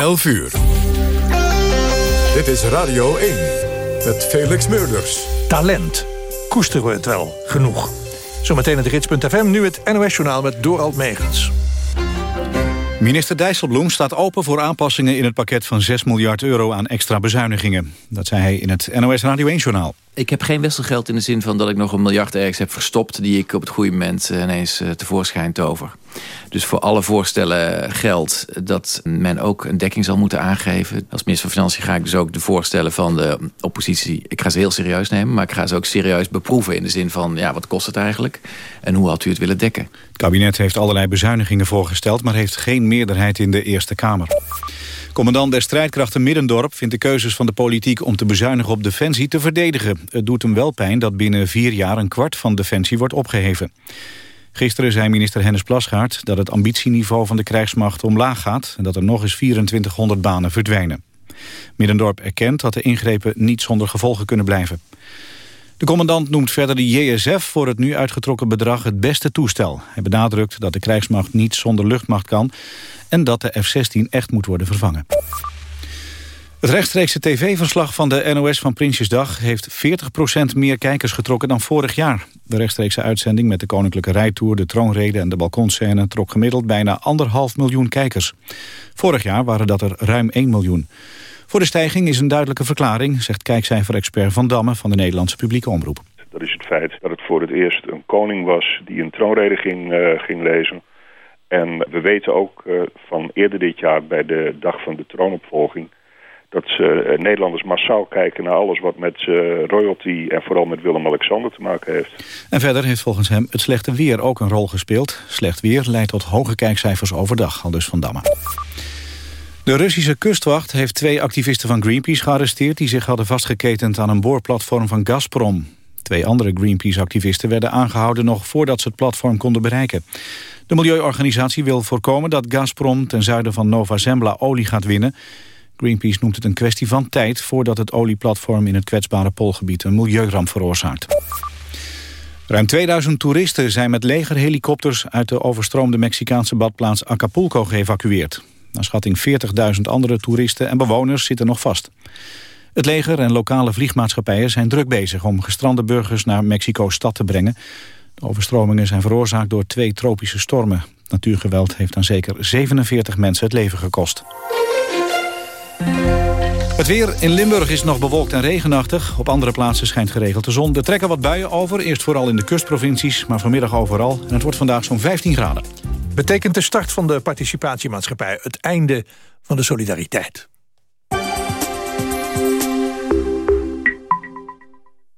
11 uur. Dit is Radio 1 met Felix Meurders. Talent. Koesteren we het wel genoeg? Zometeen het gids.fm, nu het NOS-journaal met Dorald Megens. Minister Dijsselbloem staat open voor aanpassingen in het pakket van 6 miljard euro aan extra bezuinigingen. Dat zei hij in het NOS Radio 1-journaal. Ik heb geen wisselgeld in de zin van dat ik nog een miljard ergens heb verstopt... die ik op het goede moment eh, ineens eh, tevoorschijn tover. Dus voor alle voorstellen geldt dat men ook een dekking zal moeten aangeven. Als minister van Financiën ga ik dus ook de voorstellen van de oppositie... ik ga ze heel serieus nemen, maar ik ga ze ook serieus beproeven... in de zin van, ja, wat kost het eigenlijk? En hoe had u het willen dekken? Het kabinet heeft allerlei bezuinigingen voorgesteld... maar heeft geen meerderheid in de Eerste Kamer. Commandant der strijdkrachten Middendorp vindt de keuzes van de politiek om te bezuinigen op defensie te verdedigen. Het doet hem wel pijn dat binnen vier jaar een kwart van defensie wordt opgeheven. Gisteren zei minister Hennis Plasgaard dat het ambitieniveau van de krijgsmacht omlaag gaat... en dat er nog eens 2400 banen verdwijnen. Middendorp erkent dat de ingrepen niet zonder gevolgen kunnen blijven. De commandant noemt verder de JSF voor het nu uitgetrokken bedrag het beste toestel. Hij benadrukt dat de krijgsmacht niet zonder luchtmacht kan... en dat de F-16 echt moet worden vervangen. Het rechtstreekse tv-verslag van de NOS van Prinsjesdag... heeft 40% meer kijkers getrokken dan vorig jaar. De rechtstreekse uitzending met de Koninklijke Rijtour... de troonrede en de balkonscène trok gemiddeld bijna anderhalf miljoen kijkers. Vorig jaar waren dat er ruim 1 miljoen. Voor de stijging is een duidelijke verklaring... zegt kijkcijfer-expert Van Damme van de Nederlandse publieke omroep. Dat is het feit dat het voor het eerst een koning was... die een troonrede ging, uh, ging lezen... En we weten ook uh, van eerder dit jaar bij de dag van de troonopvolging dat ze, eh, Nederlanders massaal kijken naar alles wat met uh, royalty en vooral met Willem-Alexander te maken heeft. En verder heeft volgens hem het slechte weer ook een rol gespeeld. Slecht weer leidt tot hoge kijkcijfers overdag, al dus Van Damme. De Russische kustwacht heeft twee activisten van Greenpeace gearresteerd... die zich hadden vastgeketend aan een boorplatform van Gazprom. Twee andere Greenpeace-activisten werden aangehouden... nog voordat ze het platform konden bereiken. De milieuorganisatie wil voorkomen dat Gazprom ten zuiden van Nova Zembla olie gaat winnen... Greenpeace noemt het een kwestie van tijd... voordat het olieplatform in het kwetsbare Poolgebied een milieuramp veroorzaakt. Ruim 2000 toeristen zijn met legerhelikopters... uit de overstroomde Mexicaanse badplaats Acapulco geëvacueerd. Naar schatting 40.000 andere toeristen en bewoners zitten nog vast. Het leger en lokale vliegmaatschappijen zijn druk bezig... om gestrande burgers naar Mexico-stad te brengen. De overstromingen zijn veroorzaakt door twee tropische stormen. Natuurgeweld heeft aan zeker 47 mensen het leven gekost. Het weer in Limburg is nog bewolkt en regenachtig. Op andere plaatsen schijnt geregeld de zon. Er trekken wat buien over, eerst vooral in de kustprovincies... maar vanmiddag overal. En het wordt vandaag zo'n 15 graden. Betekent de start van de participatiemaatschappij... het einde van de solidariteit?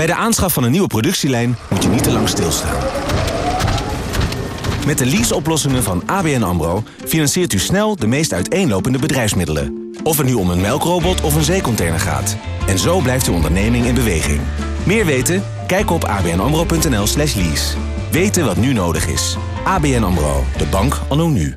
Bij de aanschaf van een nieuwe productielijn moet je niet te lang stilstaan. Met de leaseoplossingen van ABN AMRO financiert u snel de meest uiteenlopende bedrijfsmiddelen. Of het nu om een melkrobot of een zeecontainer gaat. En zo blijft uw onderneming in beweging. Meer weten? Kijk op abnamro.nl slash lease. Weten wat nu nodig is. ABN AMRO, de bank anno nu.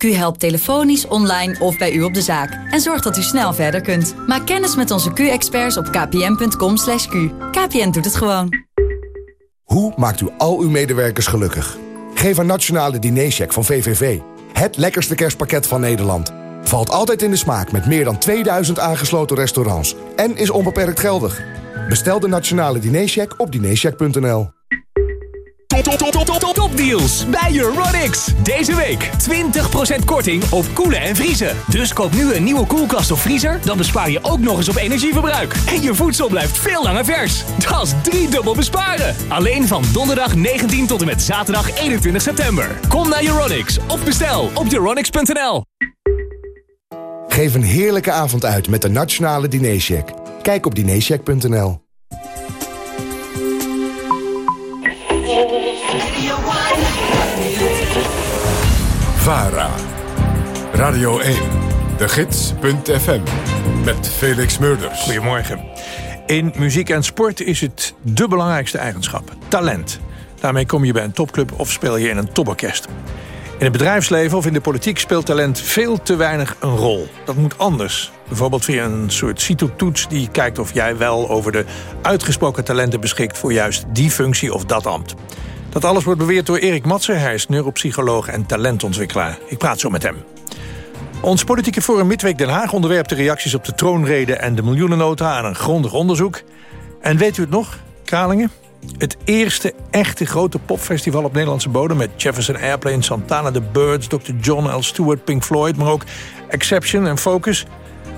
Q helpt telefonisch, online of bij u op de zaak. En zorgt dat u snel verder kunt. Maak kennis met onze Q-experts op kpn.com. /q. KPN doet het gewoon. Hoe maakt u al uw medewerkers gelukkig? Geef een nationale dinercheck van VVV. Het lekkerste kerstpakket van Nederland. Valt altijd in de smaak met meer dan 2000 aangesloten restaurants. En is onbeperkt geldig. Bestel de nationale dinercheck op dinercheck.nl. Topdeals bij Euronics. Deze week 20% korting op koelen en vriezen. Dus koop nu een nieuwe koelkast of vriezer, dan bespaar je ook nog eens op energieverbruik. En je voedsel blijft veel langer vers. Dat is driedubbel besparen. Alleen van donderdag 19 tot en met zaterdag 21 september. Kom naar Euronics of bestel op euronics.nl. Geef een heerlijke avond uit met de Nationale Dinercheck. Kijk op dinercheck.nl. VARA. Radio 1. De Gids.fm. Met Felix Murders. Goedemorgen. In muziek en sport is het de belangrijkste eigenschap. Talent. Daarmee kom je bij een topclub of speel je in een toporkest. In het bedrijfsleven of in de politiek speelt talent veel te weinig een rol. Dat moet anders. Bijvoorbeeld via een soort CITO-toets die kijkt of jij wel over de uitgesproken talenten beschikt voor juist die functie of dat ambt. Dat alles wordt beweerd door Erik Matser. Hij is neuropsycholoog en talentontwikkelaar. Ik praat zo met hem. Ons politieke forum Midweek Den Haag onderwerpt de reacties op de troonrede en de miljoenennota aan een grondig onderzoek. En weet u het nog, Kralingen? Het eerste echte grote popfestival op Nederlandse bodem... met Jefferson Airplane, Santana the Birds, Dr. John L. Stewart, Pink Floyd... maar ook Exception en Focus.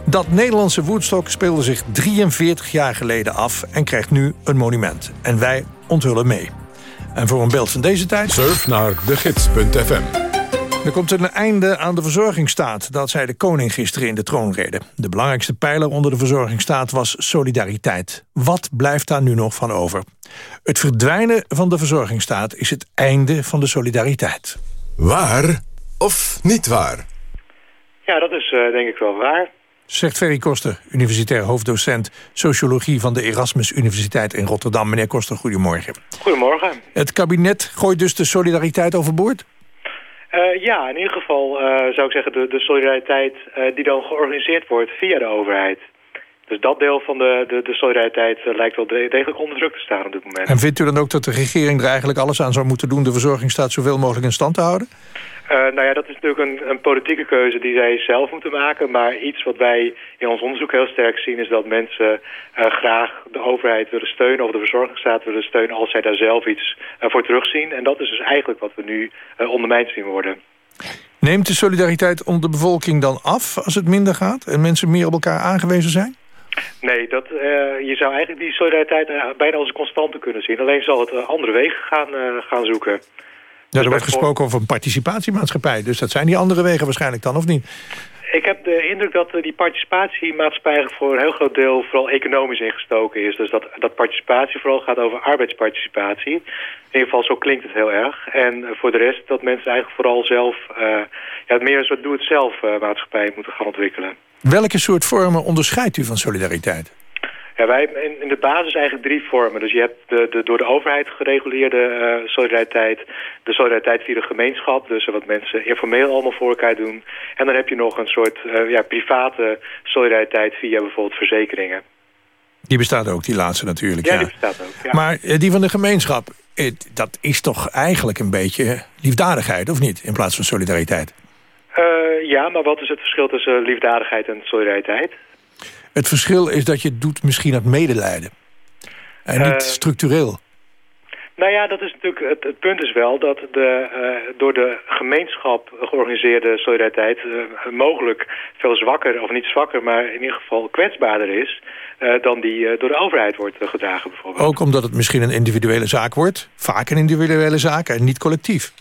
Dat Nederlandse Woodstock speelde zich 43 jaar geleden af... en krijgt nu een monument. En wij onthullen mee. En voor een beeld van deze tijd... Surf naar degids.fm. Er komt een einde aan de verzorgingsstaat, dat zei de koning gisteren in de troonrede. De belangrijkste pijler onder de verzorgingsstaat was solidariteit. Wat blijft daar nu nog van over? Het verdwijnen van de verzorgingsstaat is het einde van de solidariteit. Waar of niet waar? Ja, dat is uh, denk ik wel waar. Zegt Ferry Koster, universitair hoofddocent sociologie van de Erasmus Universiteit in Rotterdam. Meneer Koster, goedemorgen. Goedemorgen. Het kabinet gooit dus de solidariteit overboord? Uh, ja, in ieder geval uh, zou ik zeggen de, de solidariteit uh, die dan georganiseerd wordt via de overheid. Dus dat deel van de, de, de solidariteit lijkt wel degelijk onder druk te staan op dit moment. En vindt u dan ook dat de regering er eigenlijk alles aan zou moeten doen... de verzorgingsstaat zoveel mogelijk in stand te houden? Uh, nou ja, dat is natuurlijk een, een, politieke keuze die zij zelf moeten maken. Maar iets wat wij in ons onderzoek heel sterk zien... is dat mensen uh, graag de overheid willen steunen... of de verzorgingsstaat willen steunen als zij daar zelf iets uh, voor terugzien. En dat is dus eigenlijk wat we nu ondermijnd zien worden. Neemt de solidariteit onder de bevolking dan af als het minder gaat... en mensen meer op elkaar aangewezen zijn? Nee, dat, uh, je zou eigenlijk die solidariteit bijna als een constante kunnen zien. Alleen zal het andere wegen gaan, gaan zoeken. Ja, er wordt gesproken over een participatiemaatschappij. Dus dat zijn die andere wegen waarschijnlijk dan, of niet? Ik heb de indruk dat die participatiemaatschappij voor een heel groot deel vooral economisch ingestoken is. Dus dat, dat participatie vooral gaat over arbeidsparticipatie. In ieder geval zo klinkt het heel erg. En voor de rest dat mensen eigenlijk vooral zelf ja, meer een soort doe-het-zelf maatschappij moeten gaan ontwikkelen. Welke soort vormen onderscheidt u van solidariteit? Ja, wij hebben in, de basis eigenlijk drie vormen. Dus je hebt de, de door de overheid gereguleerde uh, solidariteit, de solidariteit via de gemeenschap, dus wat mensen informeel allemaal voor elkaar doen. En dan heb je nog een soort uh, ja, private solidariteit via bijvoorbeeld verzekeringen. Die bestaat ook, die laatste natuurlijk. Ja, ja. die bestaat ook. Ja. Maar uh, die van de gemeenschap, dat is toch eigenlijk een beetje liefdadigheid, of niet? In plaats van solidariteit. Ja, maar wat is het verschil tussen liefdadigheid en solidariteit? Het verschil is dat je het doet misschien uit medelijden. En niet uh, structureel. Nou ja, dat is natuurlijk, het, het punt is wel dat de uh, door de gemeenschap georganiseerde solidariteit uh, mogelijk veel zwakker, of niet zwakker, maar in ieder geval kwetsbaarder is uh, dan die door de overheid wordt gedragen bijvoorbeeld. Ook omdat het misschien een individuele zaak wordt, vaak een individuele zaak en niet collectief.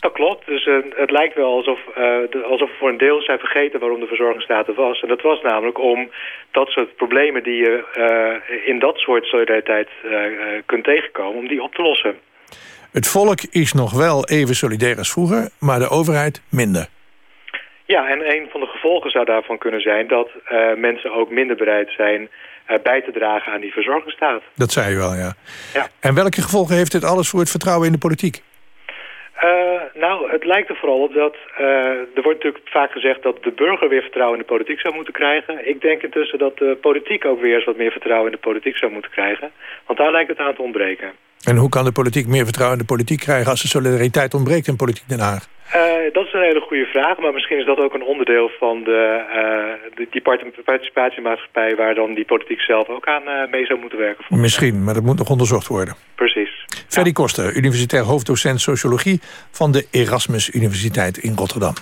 Dat klopt. Dus uh, het lijkt wel alsof, uh, de, alsof we voor een deel zijn vergeten waarom de verzorgingsstaat er was. En dat was namelijk om dat soort problemen die je uh, in dat soort solidariteit kunt tegenkomen, om die op te lossen. Het volk is nog wel even solidair als vroeger, maar de overheid minder. Ja, en een van de gevolgen zou daarvan kunnen zijn dat mensen ook minder bereid zijn bij te dragen aan die verzorgingsstaat. Dat zei u wel, ja. ja. En welke gevolgen heeft dit alles voor het vertrouwen in de politiek? Uh, nou, het lijkt er vooral op dat... Uh, er wordt natuurlijk vaak gezegd dat de burger weer vertrouwen in de politiek zou moeten krijgen. Ik denk intussen dat de politiek ook weer eens wat meer vertrouwen in de politiek zou moeten krijgen. Want daar lijkt het aan te ontbreken. En hoe kan de politiek meer vertrouwen in de politiek krijgen... als de solidariteit ontbreekt in politiek Den Haag? Uh, dat is een hele goede vraag, maar misschien is dat ook een onderdeel van de, uh, de, die participatiemaatschappij... waar dan die politiek zelf ook aan uh, mee zou moeten werken. Misschien, maar dat moet nog onderzocht worden. Precies. Ferdy Koster, universitair hoofddocent sociologie... van de Erasmus Universiteit in Rotterdam.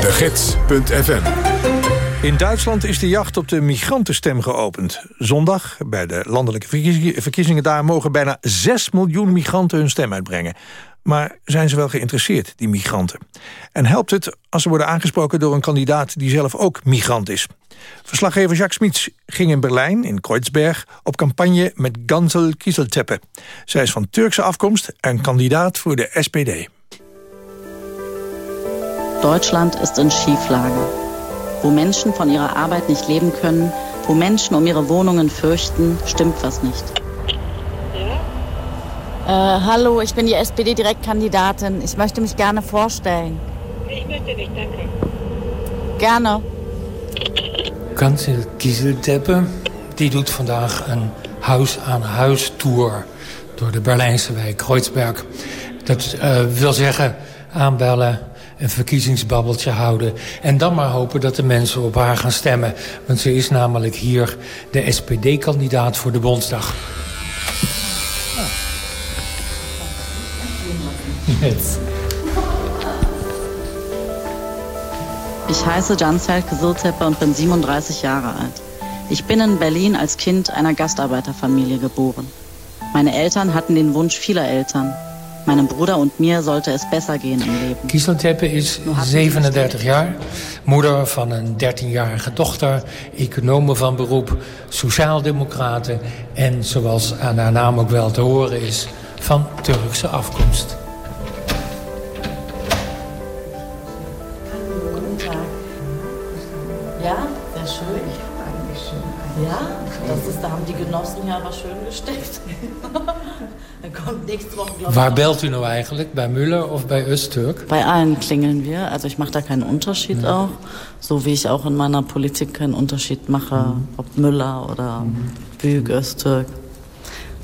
De Gids.fm in Duitsland is de jacht op de migrantenstem geopend. Zondag, bij de landelijke verkiezingen daar... mogen bijna 6 miljoen migranten hun stem uitbrengen. Maar zijn ze wel geïnteresseerd, die migranten? En helpt het als ze worden aangesproken door een kandidaat... die zelf ook migrant is? Verslaggever Jacques Smits ging in Berlijn, in Kreuzberg... op campagne met Gansel Kieselteppe. Zij is van Turkse afkomst en kandidaat voor de SPD. Duitsland is in Schieflage wo Menschen von ihrer Arbeit nicht leben können, wo Menschen um ihre Wohnungen fürchten, stimmt was nicht. Äh, hallo, ich bin die SPD-Direktkandidatin. Ich möchte mich gerne vorstellen. Ich möchte nicht, danke. Gerne. Kansel Kieselteppe, die doet vandaag een huis-aan-huis-tour door de Berlijnse wijk Kreuzberg. Dat uh, wil zeggen aanbellen, een verkiezingsbabbeltje houden... en dan maar hopen dat de mensen op haar gaan stemmen. Want ze is namelijk hier de SPD-kandidaat voor de Bondsdag. Jetzt. Ich heiße Jansfeld Gesilteppe und bin 37 Jahre alt. Ich bin in Berlin als Kind einer Gastarbeiterfamilie geboren. Meine Eltern hatten den Wunsch vieler Eltern, Meinem Bruder und mir sollte es besser gehen im Leben. Kieselteppe is 37 jaar, moeder van een 13-jarige dochter, economen van beroep, sociaaldemocraten en, zoals aan haar naam ook wel te horen is, van Turkse afkomst. Gesteckt. Waar belt u nou eigenlijk? Bij Müller of bij Öztürk? Bei allen klingeln wir. Also ich mache da keinen Unterschied ja. auch. So wie ich auch in meiner Politik keinen Unterschied mache, mhm. ob Müller oder mhm. Büg, Öztürk.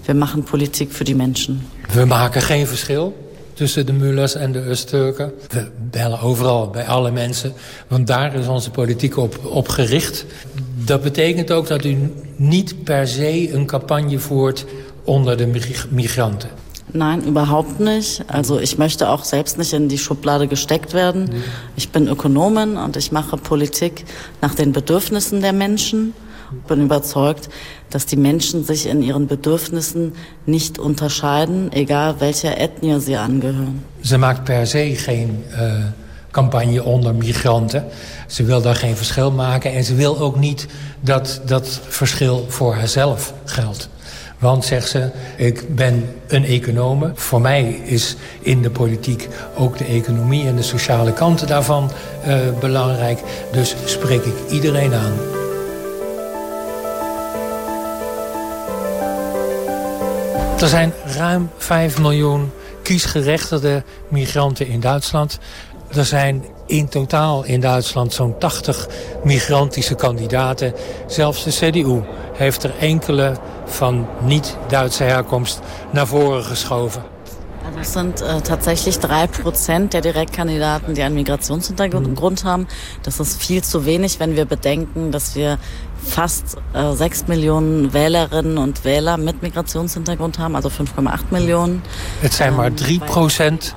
Wir machen Politik für die Menschen. We maken geen verschil tussen de Mullers en de Öztürken. We bellen overal, bij alle mensen. Want daar is onze politiek op, op gericht. Dat betekent ook dat u niet per se een campagne voert onder de Migranten? Nein, überhaupt nicht. Also ich möchte auch selbst nicht in die Schublade gesteckt werden. Nee. Ich bin Ökonomin und ich mache Politik nach den Bedürfnissen der Menschen. Bin überzeugt, dass die Menschen sich in ihren Bedürfnissen nicht unterscheiden, egal welcher Ethnie sie angehören. Ze maakt per se geen uh, campagne onder migranten. Ze wil daar geen verschil maken en ze wil ook niet dat dat verschil voor haarzelf geldt. Want, zegt ze, ik ben een econome. Voor mij is in de politiek ook de economie en de sociale kanten daarvan uh, belangrijk. Dus spreek ik iedereen aan. Er zijn ruim 5 miljoen kiesgerechtigde migranten in Duitsland. Er zijn in totaal in Duitsland zo'n 80 migrantische kandidaten. Zelfs de CDU heeft er enkele van niet-Duitse Herkunft naar voren geschoven. Es sind äh, tatsächlich drei Prozent der Direktkandidaten, die einen Migrationshintergrund mhm. haben. Das ist viel zu wenig, wenn wir bedenken, dass wir fast äh, 6 Millionen Wählerinnen und Wähler mit Migrationshintergrund haben, also 5,8 Millionen. Het zijn maar 3 procent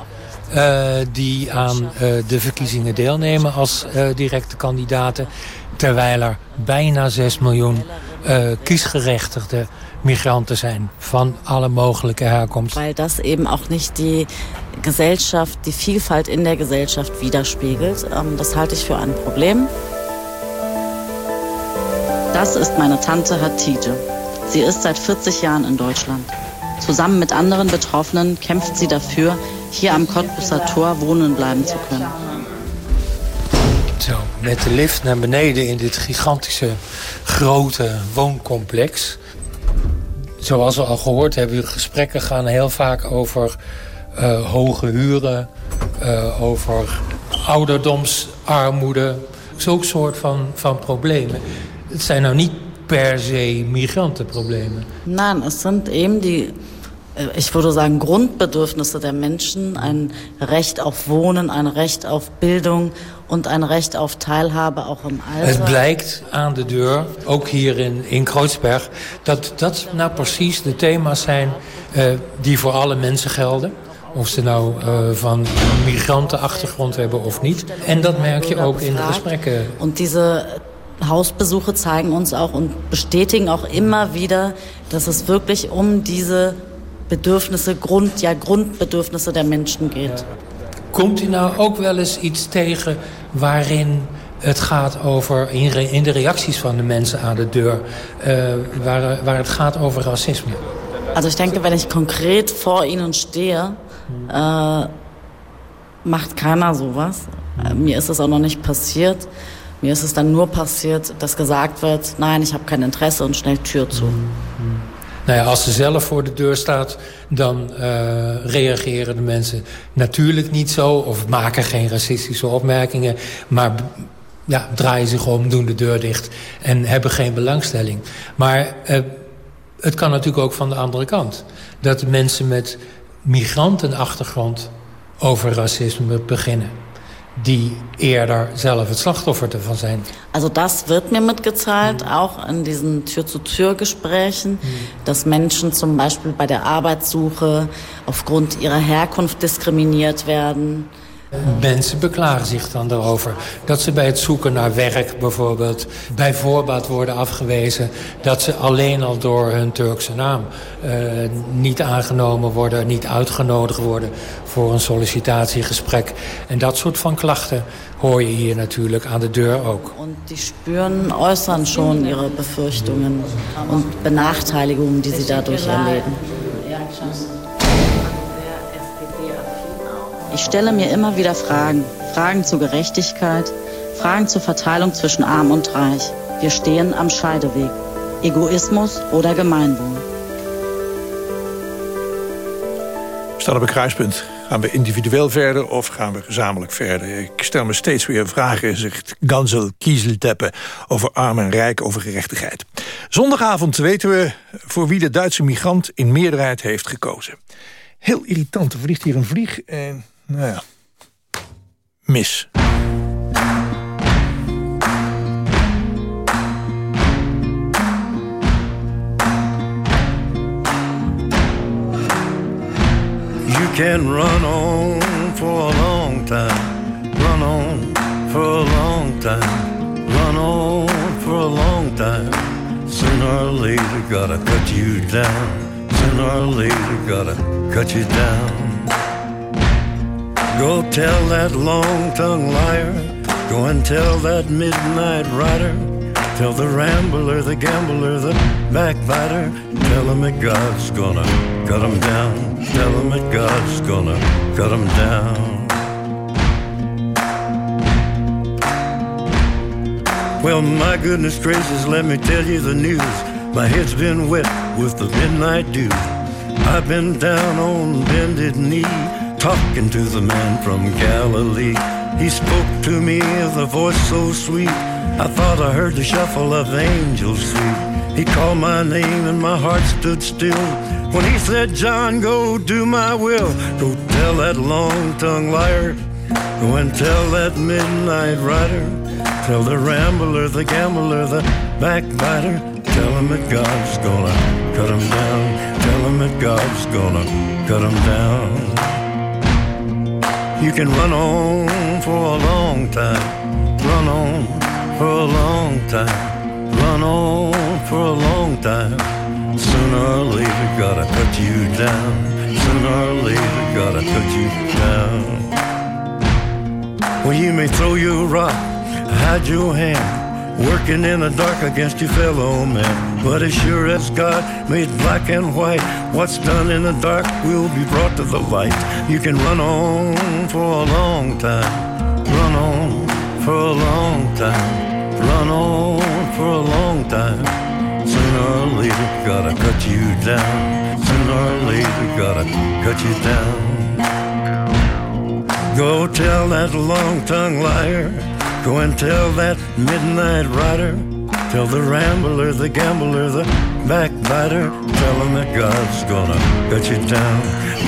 uh, die aan uh, de verkiezingen deelnemen als uh, directe kandidaten. Terwijl er bijna 6 miljoen kiesgerechtigde Migranten zijn van alle mogelijke herkomst. Weil das eben auch nicht die Gesellschaft, die Vielfalt in der Gesellschaft widerspiegelt. Ähm, das halte ich für ein Problem. Das ist meine Tante Hatide. Sie ist seit 40 Jahren in Deutschland. Zusammen mit anderen Betroffenen kämpft sie dafür, hier am Cottbusser Tor wohnen bleiben zu können. Zo, met de lift naar beneden in dit gigantische grote wooncomplex. Zoals we al gehoord hebben, gesprekken gaan heel vaak over uh, hoge huren, uh, over ouderdomsarmoede. Zulke soort van, van problemen. Het zijn nou niet per se migrantenproblemen. Nee, het zijn eben die ich würde sagen, Grundbedürfnisse der Menschen, ein Recht auf Wohnen, ein Recht auf Bildung und ein Recht auf Teilhabe auch im Alter. Het blijkt aan de deur, ook hier in, in Kreuzberg, dat dat nou precies de thema's zijn uh, die voor alle mensen gelden. Of ze nou uh, van een migrantenachtergrond hebben of niet. En dat merk je ook in de gesprekken. Und diese Hausbesuche zeigen uns auch und bestätigen auch immer wieder, dass es wirklich um diese Bedürfnisse, Grund, ja, Grundbedürfnisse der Menschen geht. Komt u nou ook wel eens iets tegen waarin het gaat over, in de reacties van de mensen aan de deur, uh, waar, waar het gaat over racisme? Also ich denke, wenn ich konkret vor Ihnen stehe, äh, macht keiner sowas. Äh, mir ist es auch noch nicht passiert. Mir ist es dann nur passiert, dass gesagt wird, nein, ich habe kein Interesse und schnell Tür zu. Nou ja, als ze zelf voor de deur staat, dan uh, reageren de mensen natuurlijk niet zo... of maken geen racistische opmerkingen, maar ja, draaien zich om, doen de deur dicht... en hebben geen belangstelling. Maar uh, het kan natuurlijk ook van de andere kant. Dat mensen met migrantenachtergrond over racisme beginnen die eerder zelf het slachtoffer ervan zijn. Also das wird mir mitgeteilt, mhm. auch in diesen Tür-zu-Tür-Gesprächen, mhm. dass Menschen zum Beispiel bei der Arbeitssuche aufgrund ihrer Herkunft diskriminiert werden. Mensen beklagen zich dan daarover. Dat ze bij het zoeken naar werk bijvoorbeeld bij voorbaat worden afgewezen. Dat ze alleen al door hun Turkse naam uh, niet aangenomen worden, niet uitgenodigd worden voor een sollicitatiegesprek. En dat soort van klachten hoor je hier natuurlijk aan de deur ook. En die spüren, äußern schon ihre Befürchtungen und Benachteiligungen, die sie dadurch erleben. Ich stelle mir immer wieder Fragen. Fragen zur Gerechtigkeit, Fragen zur Verteilung zwischen Arm und Reich. Wir stehen am Scheideweg. Egoismus oder Gemeinwohl. staan op een kruispunt. Gaan we individueel verder of gaan we gezamenlijk verder? Ik stel me steeds weer vragen, zegt Gansel Kieselteppe... over arm en rijk, over gerechtigheid. Zondagavond weten we voor wie de Duitse migrant in meerderheid heeft gekozen. Heel irritant, er vliegt hier een vlieg en nou ja, mis. You can run on for a long time, run on for a long time, run on for a long time. Sooner or later, gotta cut you down. Sooner or later, gotta cut you down. Go tell that long tongued liar. Go and tell that midnight rider. Tell the rambler, the gambler, the backbiter. Tell him that God's gonna cut him down. Tell him that God's gonna cut him down. Well, my goodness gracious, let me tell you the news. My head's been wet with the midnight dew. I've been down on bended knee talking to the man from Galilee. He spoke to me with a voice so sweet. I thought I heard the shuffle of angels sweet. He called my name and my heart stood still. When he said, John, go do my will. Go tell that long tongued liar. Go and tell that midnight rider. Tell the rambler, the gambler, the backbiter. Tell him that God's gonna cut him down. Tell him that God's gonna cut him down. You can run on for a long time, run on for a long time, run on for a long time. Sooner or later, gotta cut you down. Sooner or later, gotta cut you down. Well, you may throw your rock, hide your hand working in the dark against your fellow man. But as sure as God made black and white, what's done in the dark will be brought to the light. You can run on for a long time, run on for a long time, run on for a long time. Sooner or later, gotta cut you down. Sooner or later, gotta cut you down. Go tell that long tongued liar Go and tell that midnight rider, Tell the rambler, the gambler, the backbiter, tell him that God's gonna cut you down.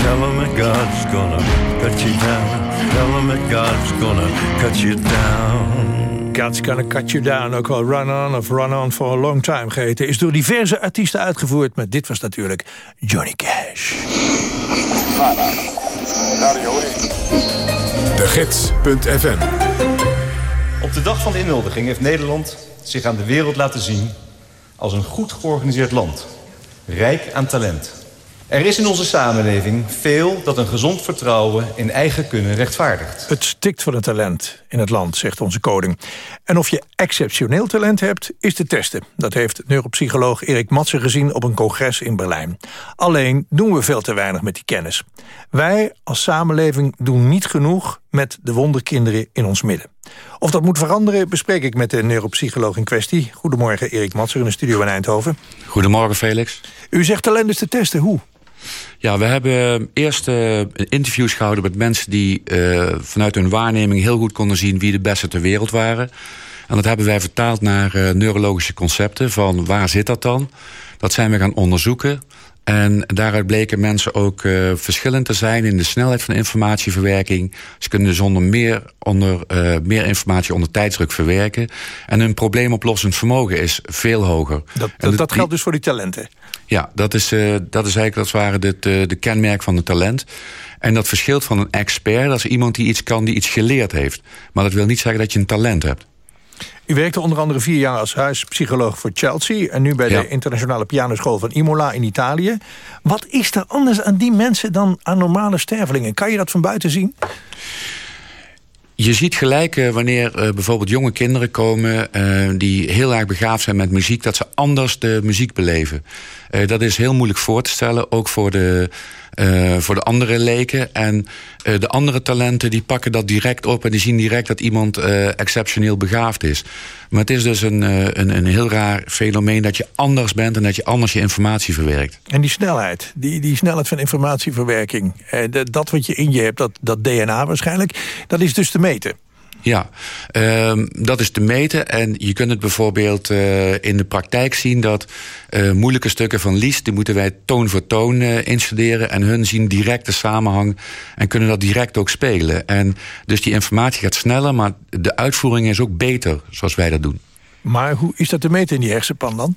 Tell him that God's gonna cut you down. Tell him that God's gonna cut you down. God's Gonna Cut You Down, ook wel Run On of Run On for a Long Time geheten... is door diverse artiesten uitgevoerd, maar dit was natuurlijk Johnny Cash. De Gids.fm De dag van de inhuldiging heeft Nederland zich aan de wereld laten zien... als een goed georganiseerd land, rijk aan talent. Er is in onze samenleving veel dat een gezond vertrouwen in eigen kunnen rechtvaardigt. Het stikt van het talent in het land, zegt onze koning. En of je exceptioneel talent hebt, is te testen. Dat heeft neuropsycholoog Erik Matsen gezien op een congres in Berlijn. Alleen doen we veel te weinig met die kennis. Wij als samenleving doen niet genoeg met de wonderkinderen in ons midden. Of dat moet veranderen, bespreek ik met de neuropsycholoog in kwestie. Goedemorgen, Erik Matser in de studio in Eindhoven. Goedemorgen, Felix. U zegt talent is te testen. Hoe? Ja, we hebben eerst uh, interviews gehouden met mensen die uh, vanuit hun waarneming heel goed konden zien wie de beste ter wereld waren. En dat hebben wij vertaald naar uh, neurologische concepten van waar zit dat dan? Dat zijn we gaan onderzoeken. En daaruit bleken mensen ook uh, verschillend te zijn in de snelheid van informatieverwerking. Ze kunnen dus onder meer, onder, uh, meer informatie onder tijdsdruk verwerken. En hun probleemoplossend vermogen is veel hoger. Dat, dat, dat geldt dus voor die talenten? Ja, dat is, uh, dat is eigenlijk als het ware de, de, de kenmerk van het talent. En dat verschilt van een expert. Dat is iemand die iets kan, die iets geleerd heeft. Maar dat wil niet zeggen dat je een talent hebt. U werkte onder andere vier jaar als huispsycholoog voor Chelsea... en nu bij ja. de internationale pianoschool van Imola in Italië. Wat is er anders aan die mensen dan aan normale stervelingen? Kan je dat van buiten zien? Je ziet gelijk uh, wanneer uh, bijvoorbeeld jonge kinderen komen... Uh, die heel erg begaafd zijn met muziek... dat ze anders de muziek beleven. dat is heel moeilijk voor te stellen, ook voor de... Uh, voor de andere leken. En uh, de andere talenten die pakken dat direct op... en die zien direct dat iemand uh, exceptioneel begaafd is. Maar het is dus een, een, een heel raar fenomeen... dat je anders bent en dat je anders je informatie verwerkt. En die snelheid, die, die snelheid van informatieverwerking... dat wat je in je hebt, dat, dat DNA waarschijnlijk... dat is dus te meten. Ja, um, dat is te meten. En je kunt het bijvoorbeeld uh, in de praktijk zien dat uh, moeilijke stukken van Lies, die moeten wij toon voor toon uh, instuderen. En hun zien direct de samenhang en kunnen dat direct ook spelen. En dus die informatie gaat sneller, maar de uitvoering is ook beter zoals wij dat doen. Maar hoe is dat te meten in die hersenpan dan?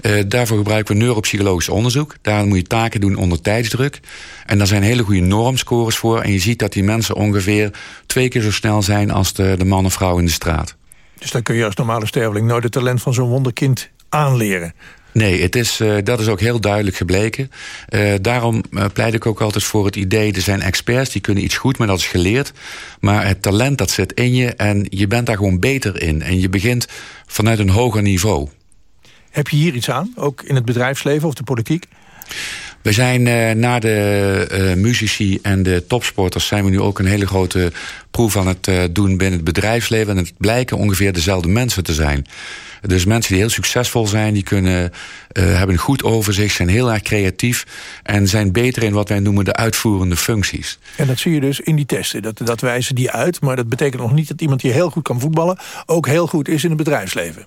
Uh, daarvoor gebruiken we neuropsychologisch onderzoek. Daar moet je taken doen onder tijdsdruk. En daar zijn hele goede normscores voor. En je ziet dat die mensen ongeveer twee keer zo snel zijn... als de, de man of vrouw in de straat. Dus dan kun je als normale sterveling nooit het talent van zo'n wonderkind aanleren. Nee, het is, uh, dat is ook heel duidelijk gebleken. Uh, daarom uh, pleit ik ook altijd voor het idee... er zijn experts die kunnen iets goed, maar dat is geleerd. Maar het talent dat zit in je en je bent daar gewoon beter in. En je begint vanuit een hoger niveau. Heb je hier iets aan, ook in het bedrijfsleven of de politiek? We zijn uh, na de uh, muzici en de topsporters... zijn we nu ook een hele grote proef aan het uh, doen binnen het bedrijfsleven. En het blijken ongeveer dezelfde mensen te zijn. Dus mensen die heel succesvol zijn, die kunnen, hebben een goed overzicht... zijn heel erg creatief en zijn beter in wat wij noemen de uitvoerende functies. En dat zie je dus in die testen, dat, dat wijzen die uit. Maar dat betekent nog niet dat iemand die heel goed kan voetballen... ook heel goed is in het bedrijfsleven.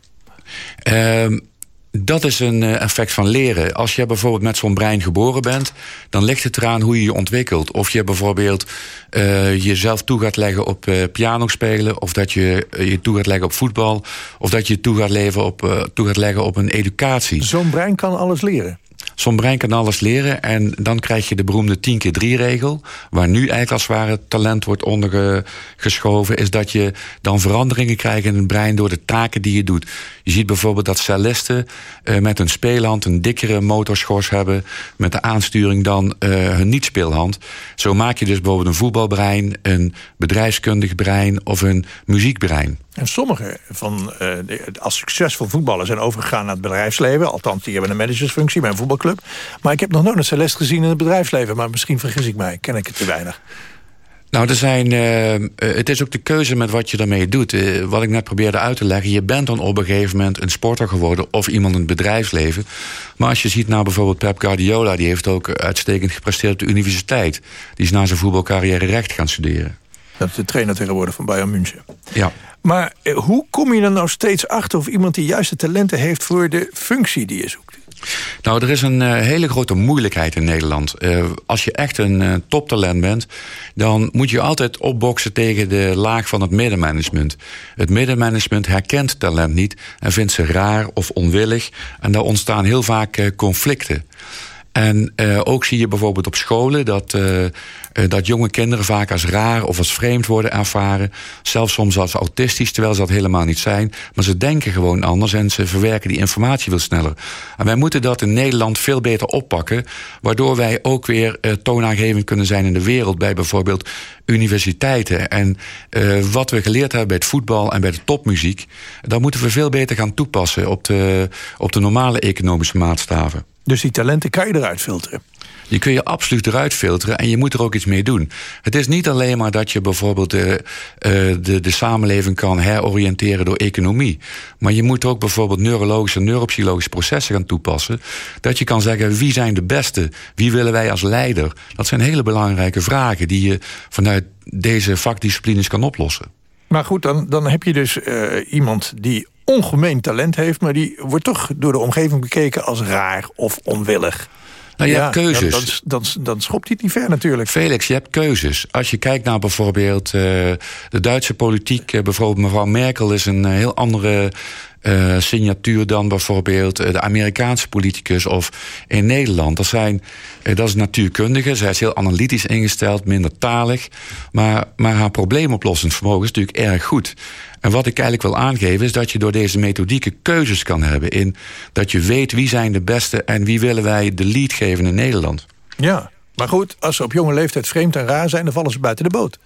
Um, dat is een effect van leren. Als je bijvoorbeeld met zo'n brein geboren bent... dan ligt het eraan hoe je je ontwikkelt. Of je bijvoorbeeld uh, jezelf toe gaat leggen op uh, piano spelen... of dat je je toe gaat leggen op voetbal... of dat je je toe leven toe gaat leggen op een educatie. Zo'n brein kan alles leren? Zo'n brein kan alles leren en dan krijg je de beroemde 10 keer 3 regel. Waar nu eigenlijk als het ware talent wordt ondergeschoven... is dat je dan veranderingen krijgt in het brein door de taken die je doet. Je ziet bijvoorbeeld dat cellisten uh, met hun speelhand... een dikkere motorschors hebben met de aansturing dan uh, hun niet-speelhand. Zo maak je dus bijvoorbeeld een voetbalbrein... een bedrijfskundig brein of een muziekbrein. En sommige van, uh, als succesvol voetballers zijn overgegaan naar het bedrijfsleven. Althans, die hebben een managersfunctie bij een voetbalclub. Maar ik heb nog nooit een Celeste gezien in het bedrijfsleven. Maar misschien vergis ik mij, ken ik het te weinig. Nou, er zijn, uh, het is ook de keuze met wat je daarmee doet. Uh, wat ik net probeerde uit te leggen. Je bent dan op een gegeven moment een sporter geworden... of iemand in het bedrijfsleven. Maar als je ziet nou bijvoorbeeld Pep Guardiola... die heeft ook uitstekend gepresteerd op de universiteit. Die is na zijn voetbalcarrière recht gaan studeren. Dat is de trainer tegenwoordig van Bayern München. Ja. Maar eh, hoe kom je er nou steeds achter of iemand die juiste talenten heeft voor de functie die je zoekt? Nou, er is een uh, hele grote moeilijkheid in Nederland. Uh, als je echt een toptalent bent, dan moet je altijd opboksen tegen de laag van het middenmanagement. Het middenmanagement herkent talent niet en vindt ze raar of onwillig. En daar ontstaan heel vaak conflicten. En uh, ook zie je bijvoorbeeld op scholen dat, uh, dat jonge kinderen vaak als raar of als vreemd worden ervaren. Zelfs soms als autistisch, terwijl ze dat helemaal niet zijn. Maar ze denken gewoon anders en ze verwerken die informatie veel sneller. En wij moeten dat in Nederland veel beter oppakken. Waardoor wij ook weer toonaangevend kunnen zijn in de wereld. Bij bijvoorbeeld universiteiten. En wat we geleerd hebben bij het voetbal en bij de topmuziek. Dat moeten we veel beter gaan toepassen op de, op de normale economische maatstaven. Dus die talenten kan je eruit filteren. Die kun je absoluut eruit filteren en je moet er ook iets mee doen. Het is niet alleen maar dat je bijvoorbeeld de, de, de samenleving kan heroriënteren door economie. Maar je moet ook bijvoorbeeld neurologische en neuropsychologische processen gaan toepassen. Dat je kan zeggen wie zijn de beste? Wie willen wij als leider? Dat zijn hele belangrijke vragen die je vanuit deze vakdisciplines kan oplossen. Maar goed, dan, dan heb je dus uh, iemand die ongemeen talent heeft... maar die wordt toch door de omgeving bekeken als raar of onwillig. Nou, je ja, hebt keuzes. Dan, dan, dan, schopt hij het niet ver natuurlijk. Felix, je hebt keuzes. Als je kijkt naar bijvoorbeeld uh, de Duitse politiek... Uh, bijvoorbeeld mevrouw Merkel is een heel andere uh, signatuur dan bijvoorbeeld de Amerikaanse politicus of in Nederland. Dat, zijn, uh, dat is natuurkundige, zij is heel analytisch ingesteld, minder talig. Maar, maar haar probleemoplossend vermogen is natuurlijk erg goed. En wat ik eigenlijk wil aangeven is dat je door deze methodieke keuzes kan hebben. In dat je weet wie zijn de beste en wie willen wij de lead geven in Nederland. Ja, maar goed, als ze op jonge leeftijd vreemd en raar zijn... dan vallen ze buiten de boot.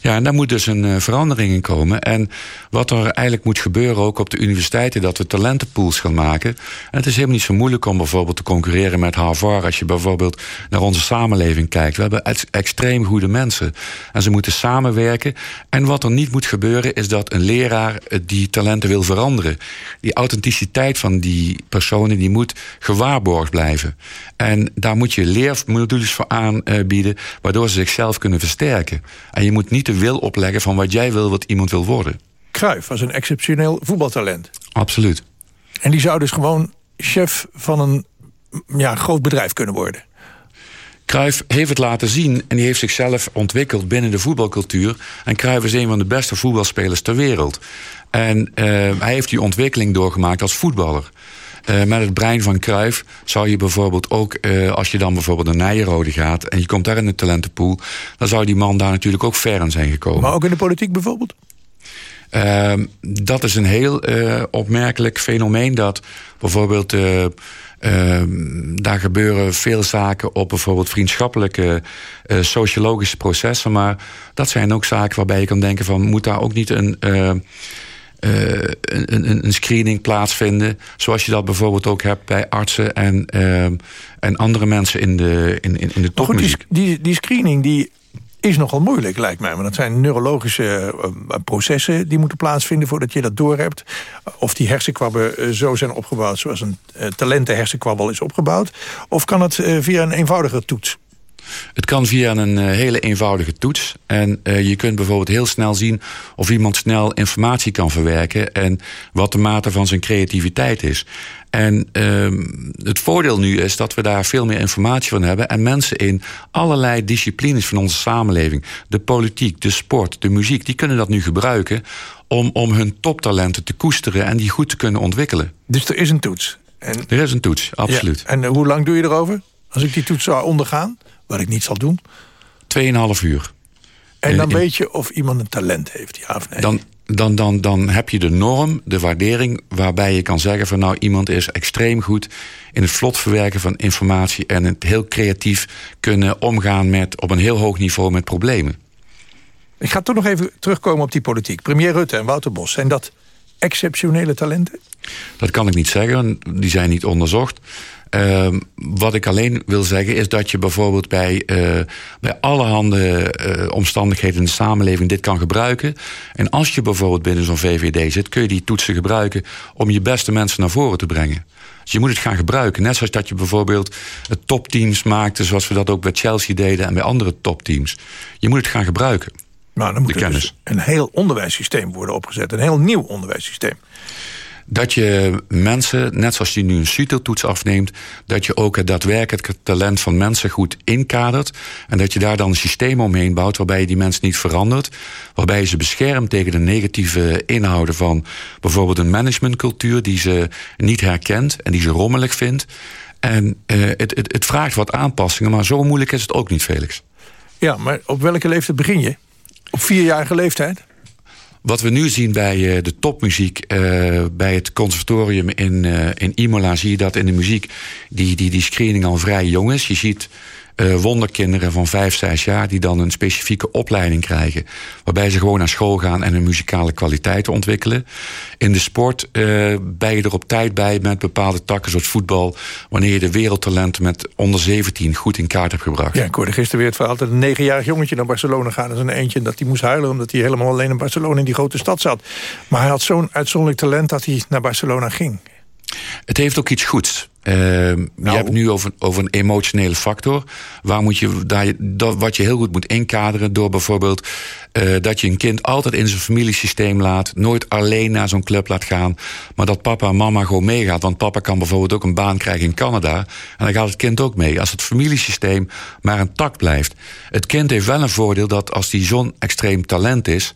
Ja, en daar moet dus een uh, verandering in komen. En wat er eigenlijk moet gebeuren ook op de universiteiten... dat we talentenpools gaan maken. En het is helemaal niet zo moeilijk om bijvoorbeeld te concurreren met Harvard... als je bijvoorbeeld naar onze samenleving kijkt. We hebben ex extreem goede mensen. En ze moeten samenwerken. En wat er niet moet gebeuren is dat een leraar eh, die talenten wil veranderen. Die authenticiteit van die personen die moet gewaarborgd blijven. En daar moet je leermodules voor aanbieden... waardoor ze zichzelf kunnen versterken. En je moet niet de wil opleggen van wat jij wil, wat iemand wil worden. Cruijff was een exceptioneel voetbaltalent. Absoluut. En die zou dus gewoon chef van een ja, groot bedrijf kunnen worden. Cruijff heeft het laten zien en die heeft zichzelf ontwikkeld binnen de voetbalcultuur. En Cruijff is een van de beste voetbalspelers ter wereld. En uh, hij heeft die ontwikkeling doorgemaakt als voetballer. Uh, met het brein van Cruijff zou je bijvoorbeeld ook... Uh, als je dan bijvoorbeeld naar Nijenrode gaat... en je komt daar in de talentenpool... dan zou die man daar natuurlijk ook ver in zijn gekomen. Maar ook in de politiek bijvoorbeeld? Uh, dat is een heel opmerkelijk fenomeen... dat bijvoorbeeld... daar gebeuren veel zaken op bijvoorbeeld vriendschappelijke sociologische processen. Maar dat zijn ook zaken waarbij je kan denken van... moet daar ook niet een uh, een, een, screening plaatsvinden. Zoals je dat bijvoorbeeld ook hebt bij artsen en, uh, en andere mensen in de, in, in de topmuziek. Goed, die, die, die screening die is nogal moeilijk, lijkt mij. Want dat zijn neurologische uh, processen die moeten plaatsvinden... voordat je dat doorhebt. Of die hersenkwabben zo zijn opgebouwd... zoals een talenten hersenkwabbel is opgebouwd. Of kan het via een eenvoudige toets? Het kan via een uh, hele eenvoudige toets. En uh, je kunt bijvoorbeeld heel snel zien of iemand snel informatie kan verwerken... en wat de mate van zijn creativiteit is. En uh, het voordeel nu is dat we daar veel meer informatie van hebben... en mensen in allerlei disciplines van onze samenleving... de politiek, de sport, de muziek, die kunnen dat nu gebruiken... om, om hun toptalenten te koesteren en die goed te kunnen ontwikkelen. Dus er is een toets? En... Er is een toets, absoluut. Ja. En hoe lang doe je erover? Als ik die toets zou ondergaan? Wat ik niet zal doen. Tweeënhalf uur. En dan weet je of iemand een talent heeft, ja of nee? Dan, dan, dan, dan heb je de norm, de waardering... waarbij je kan zeggen van nou, iemand is extreem goed... in het vlot verwerken van informatie... en het heel creatief kunnen omgaan met, op een heel hoog niveau met problemen. Ik ga toch nog even terugkomen op die politiek. Premier Rutte en Wouter Bos, zijn dat exceptionele talenten? Dat kan ik niet zeggen, die zijn niet onderzocht. Uh, wat ik alleen wil zeggen is dat je bijvoorbeeld bij, uh, bij allerhande uh, omstandigheden in de samenleving dit kan gebruiken. En als je bijvoorbeeld binnen zo'n VVD zit, kun je die toetsen gebruiken om je beste mensen naar voren te brengen. Dus je moet het gaan gebruiken. Net zoals dat je bijvoorbeeld topteams maakte, zoals we dat ook bij Chelsea deden en bij andere topteams. Je moet het gaan gebruiken. Maar dan moet er dus een heel onderwijssysteem worden opgezet. Een heel nieuw onderwijssysteem. Dat je mensen, net zoals je nu een CITO-toets afneemt... dat je ook het daadwerkelijk talent van mensen goed inkadert... en dat je daar dan een systeem omheen bouwt... waarbij je die mensen niet verandert... waarbij je ze beschermt tegen de negatieve inhouden van... bijvoorbeeld een managementcultuur die ze niet herkent... en die ze rommelig vindt. En uh, het, het, het vraagt wat aanpassingen, maar zo moeilijk is het ook niet, Felix. Ja, maar op welke leeftijd begin je? Op vierjarige leeftijd? Wat we nu zien bij uh, de topmuziek, uh, bij het conservatorium in, uh, in Imola, zie je dat in de muziek die, die, die screening al vrij jong is. Je ziet wonderkinderen van vijf, zes jaar die dan een specifieke opleiding krijgen. Waarbij ze gewoon naar school gaan en hun muzikale kwaliteiten ontwikkelen. In de sport ben je er op tijd bij met bepaalde takken zoals voetbal. Wanneer je de wereldtalenten met onder 17 goed in kaart hebt gebracht. Ja, ik hoorde gisteren weer het verhaal dat een negenjarig jongetje naar Barcelona gaat. Is een eentje dat hij moest huilen omdat hij helemaal alleen in Barcelona in die grote stad zat. Maar hij had zo'n uitzonderlijk talent dat hij naar Barcelona ging. Het heeft ook iets goeds. Uh, nou. Je hebt nu over, over een emotionele factor. Waar moet je, daar, dat, wat je heel goed moet inkaderen door bijvoorbeeld uh, dat je een kind altijd in zijn familiesysteem laat. Nooit alleen naar zo'n club laat gaan. Maar dat papa en mama gewoon meegaat. Want papa kan bijvoorbeeld ook een baan krijgen in Canada. En dan gaat het kind ook mee. Als het familiesysteem maar intact blijft. Het kind heeft wel een voordeel dat als die zo'n extreem talent is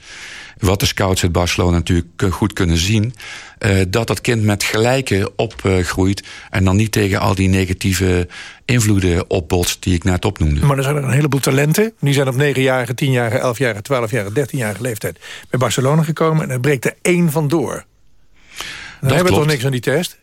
wat de scouts uit Barcelona natuurlijk goed kunnen zien... Uh, dat dat kind met gelijke opgroeit... En dan niet tegen al die negatieve invloeden opbotst... die ik net opnoemde. Maar er zijn er een heleboel talenten. Die zijn op 9-jarige, 10-jarige, 11-jarige, 12-jarige, 13-jarige leeftijd... bij Barcelona gekomen en er breekt er één van door. Dan dat hebben we toch niks aan die test?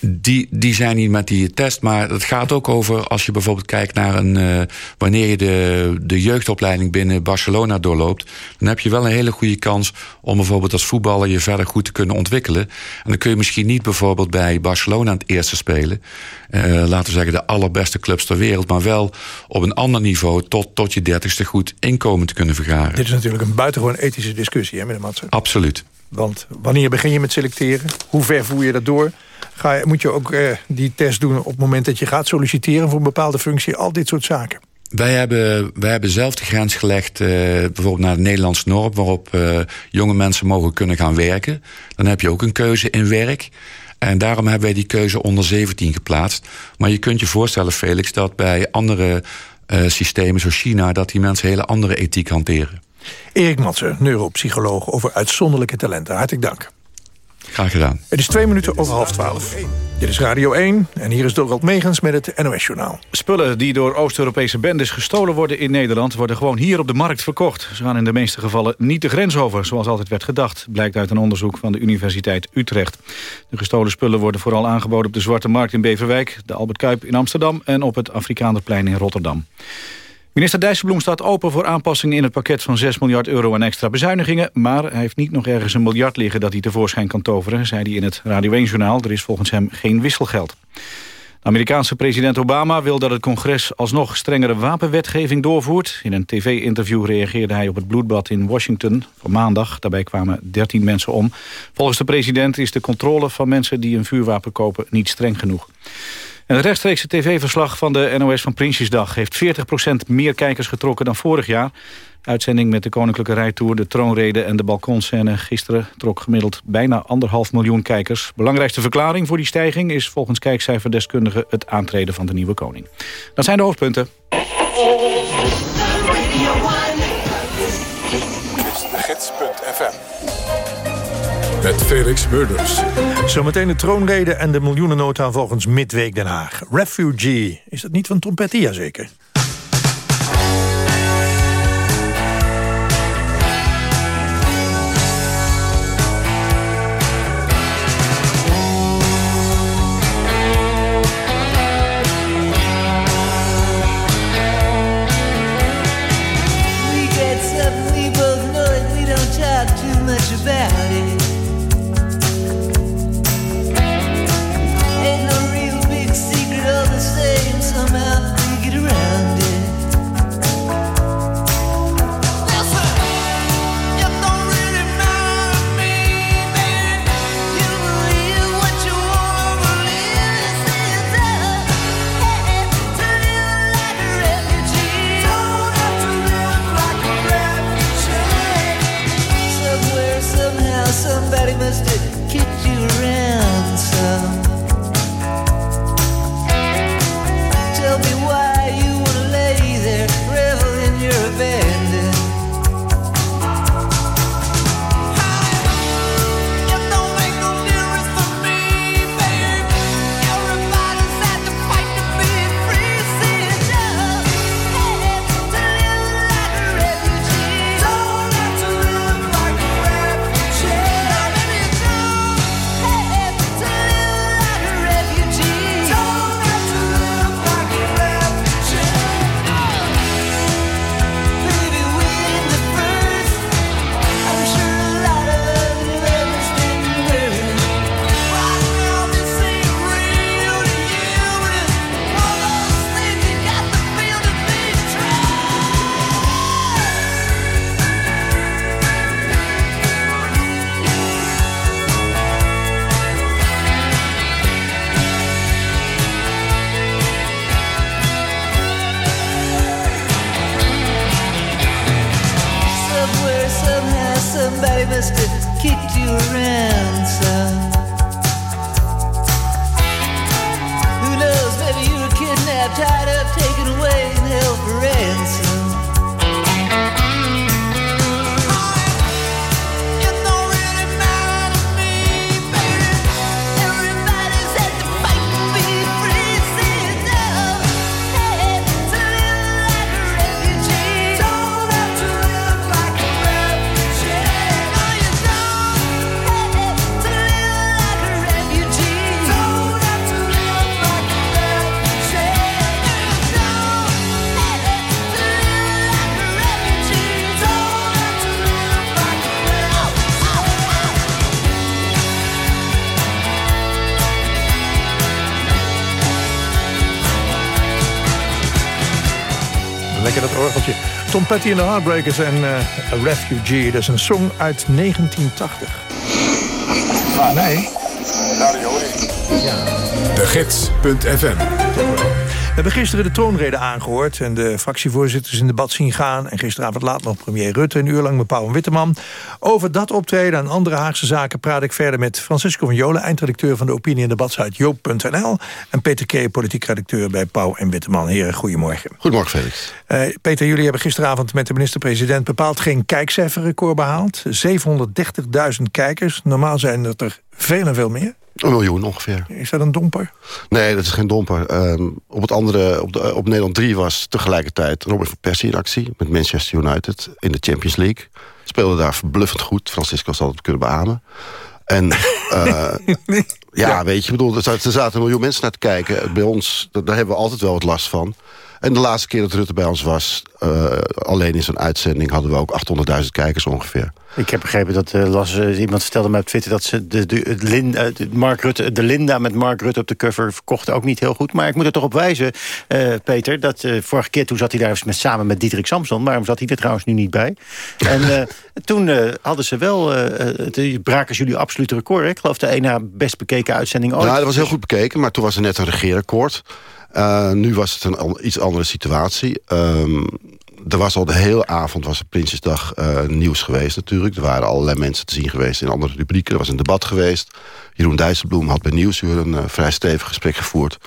Die, die zijn niet met die test, maar het gaat ook over... als je bijvoorbeeld kijkt naar een... Uh, wanneer je de, de jeugdopleiding binnen Barcelona doorloopt... dan heb je wel een hele goede kans om bijvoorbeeld als voetballer... je verder goed te kunnen ontwikkelen. En dan kun je misschien niet bijvoorbeeld bij Barcelona het eerste spelen. Uh, laten we zeggen de allerbeste clubs ter wereld... maar wel op een ander niveau tot, tot je dertigste goed inkomen te kunnen vergaren. Dit is natuurlijk een buitengewoon ethische discussie, hè meneer Matsen? Absoluut. Want wanneer begin je met selecteren? Hoe ver voer je dat door? Ga je, moet je ook uh, die test doen op het moment dat je gaat solliciteren... voor een bepaalde functie, al dit soort zaken? Wij hebben, wij hebben zelf de grens gelegd, uh, bijvoorbeeld naar de Nederlandse norm... waarop uh, jonge mensen mogen kunnen gaan werken. Dan heb je ook een keuze in werk. En daarom hebben wij die keuze onder 17 geplaatst. Maar je kunt je voorstellen, Felix, dat bij andere systemen zoals China... dat die mensen hele andere ethiek hanteren. Erik Matsen, neuropsycholoog over uitzonderlijke talenten. Hartelijk dank. Graag gedaan. Het is twee minuten over half twaalf. Dit is Radio 1 en hier is Dorald Megens met het NOS-journaal. Spullen die door Oost-Europese bendes gestolen worden in Nederland... worden gewoon hier op de markt verkocht. Ze gaan in de meeste gevallen niet de grens over, zoals altijd werd gedacht... blijkt uit een onderzoek van de Universiteit Utrecht. De gestolen spullen worden vooral aangeboden op de Zwarte Markt in Beverwijk... de Albert Kuip in Amsterdam en op het Afrikaanderplein in Rotterdam. Minister Dijsselbloem staat open voor aanpassingen in het pakket van 6 miljard euro en extra bezuinigingen. Maar hij heeft niet nog ergens een miljard liggen dat hij tevoorschijn kan toveren, zei hij in het Radio 1-journaal. Er is volgens hem geen wisselgeld. De Amerikaanse president Obama wil dat het congres alsnog strengere wapenwetgeving doorvoert. In een tv-interview reageerde hij op het bloedbad in Washington van maandag. Daarbij kwamen 13 mensen om. Volgens de president is de controle van mensen die een vuurwapen kopen niet streng genoeg. En het rechtstreekse tv-verslag van de NOS van Prinsjesdag... heeft 40% meer kijkers getrokken dan vorig jaar. Uitzending met de Koninklijke Rijtour, de troonrede en de balkonscène gisteren... trok gemiddeld bijna anderhalf miljoen kijkers. Belangrijkste verklaring voor die stijging is volgens kijkcijferdeskundigen... het aantreden van de nieuwe koning. Dat zijn de hoofdpunten. Met Felix Murders. Zometeen de troonrede en de miljoenennota volgens Midweek Den Haag. Refugee, is dat niet van Tom zeker. must to kick you around. So Tom Petty en de Heartbreakers en eh, A Refugee. Dat is een song uit 1980. nee. De Gids.fm We hebben gisteren de troonrede aangehoord... en de fractievoorzitters in debat zien gaan... en gisteravond laat nog premier Rutte een uur lang met Pauw en Witteman. Over dat optreden en andere Haagse zaken praat ik verder met Francisco van Jolen... eindredacteur van de opinie- en debatsite Joop.nl... en Peter K., politiek redacteur bij Pauw en Witteman. Heren, goedemorgen. Goedemorgen, Felix. Eh, Peter, jullie hebben gisteravond met de minister-president... bepaald geen kijkcijferrecord behaald. 730.000 kijkers. Normaal zijn dat er veel en veel meer. Een miljoen ongeveer. Is dat een domper? Nee, dat is geen domper. Ehm, op, het andere, op, de, op Nederland 3 was tegelijkertijd Robin van Persie in actie... met Manchester United in de Champions League. Speelde daar verbluffend goed. Francisco zal het kunnen beamen. En eh, ja, weet je, bedoel, er zaten, een miljoen mensen naar te kijken. Bij ons, daar hebben we altijd wel wat last van. En de laatste keer dat Rutte bij ons was... eh, alleen in zo'n uitzending hadden we ook 800.000 kijkers ongeveer. Ik heb begrepen dat eh, las, eh, iemand vertelde mij op Twitter... dat ze de, de, het Lin- de Mark Rutte, de Linda met Mark Rutte op de cover verkocht ook niet heel goed. Maar ik moet er toch op wijzen, Peter... dat vorige keer toen zat hij daar met, samen met Diederik Samson. Waarom zat hij er trouwens nu niet bij? En toen hadden ze wel... braken ze jullie absolute record. hè? Ik geloof de ene best bekeken uitzending ooit. Ja, dat was heel goed bekeken, maar toen was er net een regeerakkoord. Eh, nu was het een iets andere situatie. Ehm, er was al de hele avond was Prinsjesdag eh, nieuws geweest natuurlijk. Er waren allerlei mensen te zien geweest in andere rubrieken. Er was een debat geweest. Jeroen Dijsselbloem had bij Nieuwsuur een eh, vrij stevig gesprek gevoerd.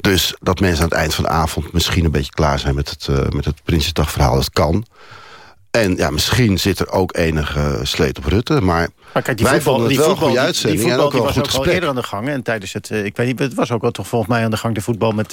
Dus dat mensen aan het eind van de avond misschien een beetje klaar zijn met het, eh, met het Prinsjesdagverhaal, dat kan. En ja, misschien zit er ook enige sleet op Rutte. Maar, Maar kijk, die wij voetbal, vonden het die wel voetbal, een goede die- voetbal, ook die goed was ook al gesprek. eerder aan de gang. En tijdens het, eh, ik weet niet, het was ook wel toch volgens mij aan de gang de voetbal met,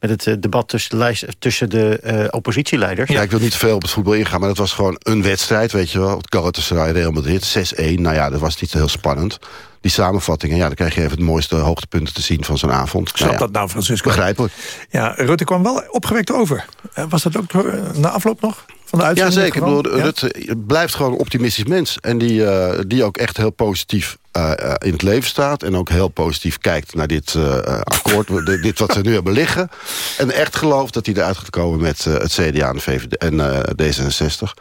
met het eh, debat tussen de, lijst, tussen de eh, oppositieleiders. Ja, ik wil niet te veel op het voetbal ingaan, maar dat was gewoon een wedstrijd, weet je wel. Het Galatasaray Real Madrid, 6-1. Nou ja, dat was niet heel spannend. Die samenvattingen, ja, dan krijg je even de mooiste hoogtepunten te zien van zo'n avond. Snap ja, dat nou, Francisco? Begrijpelijk. Ja, Rutte kwam wel opgewekt over. Was dat ook na afloop nog van de Ja, uitzending? zeker. Ik het bedoel? Rutte blijft gewoon een optimistisch mens. En die, eh, die ook echt heel positief eh, eh, in het leven staat. En ook heel positief kijkt naar dit akkoord. dit- wat we nu hebben liggen. En echt gelooft dat hij eruit gaat komen met het CDA en, de VVD en eh, D66.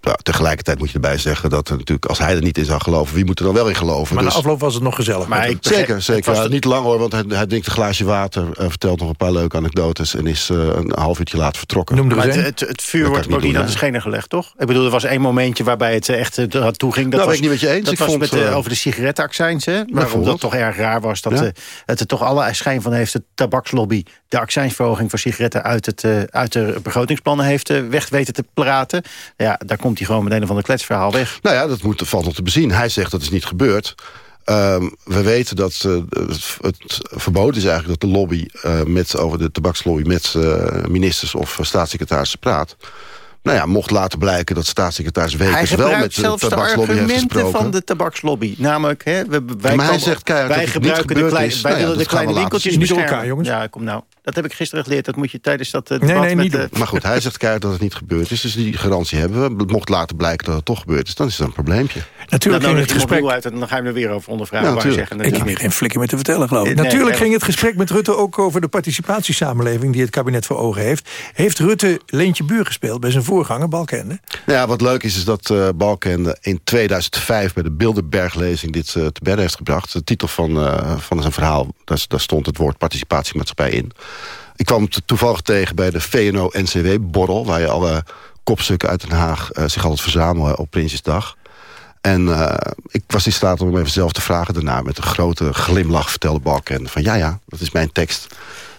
Nou, tegelijkertijd moet je erbij zeggen dat er natuurlijk, als hij er niet in zou geloven, wie moet er dan wel in geloven? Maar Dus- na afloop was het nog gezellig. Maar ik Zeker, het zeker. was Ja, niet lang hoor, want hij, hij drinkt een glaasje water... eh, vertelt nog een paar leuke anekdotes... en is eh, een half uurtje later vertrokken. Noem er Maar het, het, het vuur Dat wordt ook niet aan de schenen gelegd, toch? Ik bedoel, er was één momentje waarbij het eh, echt eh, toe ging. Dat Nou, ben was, ik niet met je eens. Dat Ik was vond, met, de- over de sigarettenaccijns, hè? Waarom dat toch erg raar was. Dat Ja. het er toch alle schijn van heeft... de tabakslobby de accijnsverhoging voor sigaretten... uit, het, eh, uit de begrotingsplannen heeft eh, weg weten te praten. Ja, daar komt hij gewoon met een of ander kletsverhaal weg. Nou ja, dat moet, valt nog te bezien. Hij zegt dat is niet gebeurd. Ehm, we weten dat eh, het, verboden is eigenlijk dat de lobby... eh, met, over de tabakslobby met eh, ministers of staatssecretarissen praat. Nou ja, mocht later blijken dat staatssecretaris Wekers wel met de zelfs de tabakslobby heeft argumenten gesproken. van de tabakslobby. Namelijk, hè, we, wij, maar hij komen- zegt keihard wij dat het niet gebruiken de wij Nou ja, willen de kleine laten winkeltjes zien. Niet door beschermen. elkaar, jongens. Ja, kom nou. Dat heb ik gisteren geleerd. Dat moet je tijdens dat eh, Nee, debat nee, met niet de... doen. Maar goed, hij zegt keihard dat het niet gebeurd is. Dus die garantie hebben we. Mocht later blijken dat het toch gebeurd is, dan is dat een probleempje. Natuurlijk Dan ging het gesprek... uit en dan ga je er weer over ondervragen. Zeggen, Ik dat heb geen flikker meer te vertellen, geloof ik. Nee, Natuurlijk nee, ging het gesprek met Rutte ook over de participatiesamenleving... die het kabinet voor ogen heeft. Heeft Rutte Leentje Buur gespeeld bij zijn voorganger, Balkende? Nou ja, wat leuk is, is dat eh Balkende in 2005 bij de Bilderberglezing dit eh, te bedden heeft gebracht. De titel van, eh, van zijn verhaal, daar, daar stond het woord participatiemaatschappij in. Ik kwam toevallig tegen bij de VNO-NCW-borrel... waar je alle kopstukken uit Den Haag eh, zich altijd verzamelen op Prinsjesdag. En eh, ik was in staat om hem even zelf te vragen daarna. Met een grote glimlach vertelde Balken van ja, ja, dat is mijn tekst.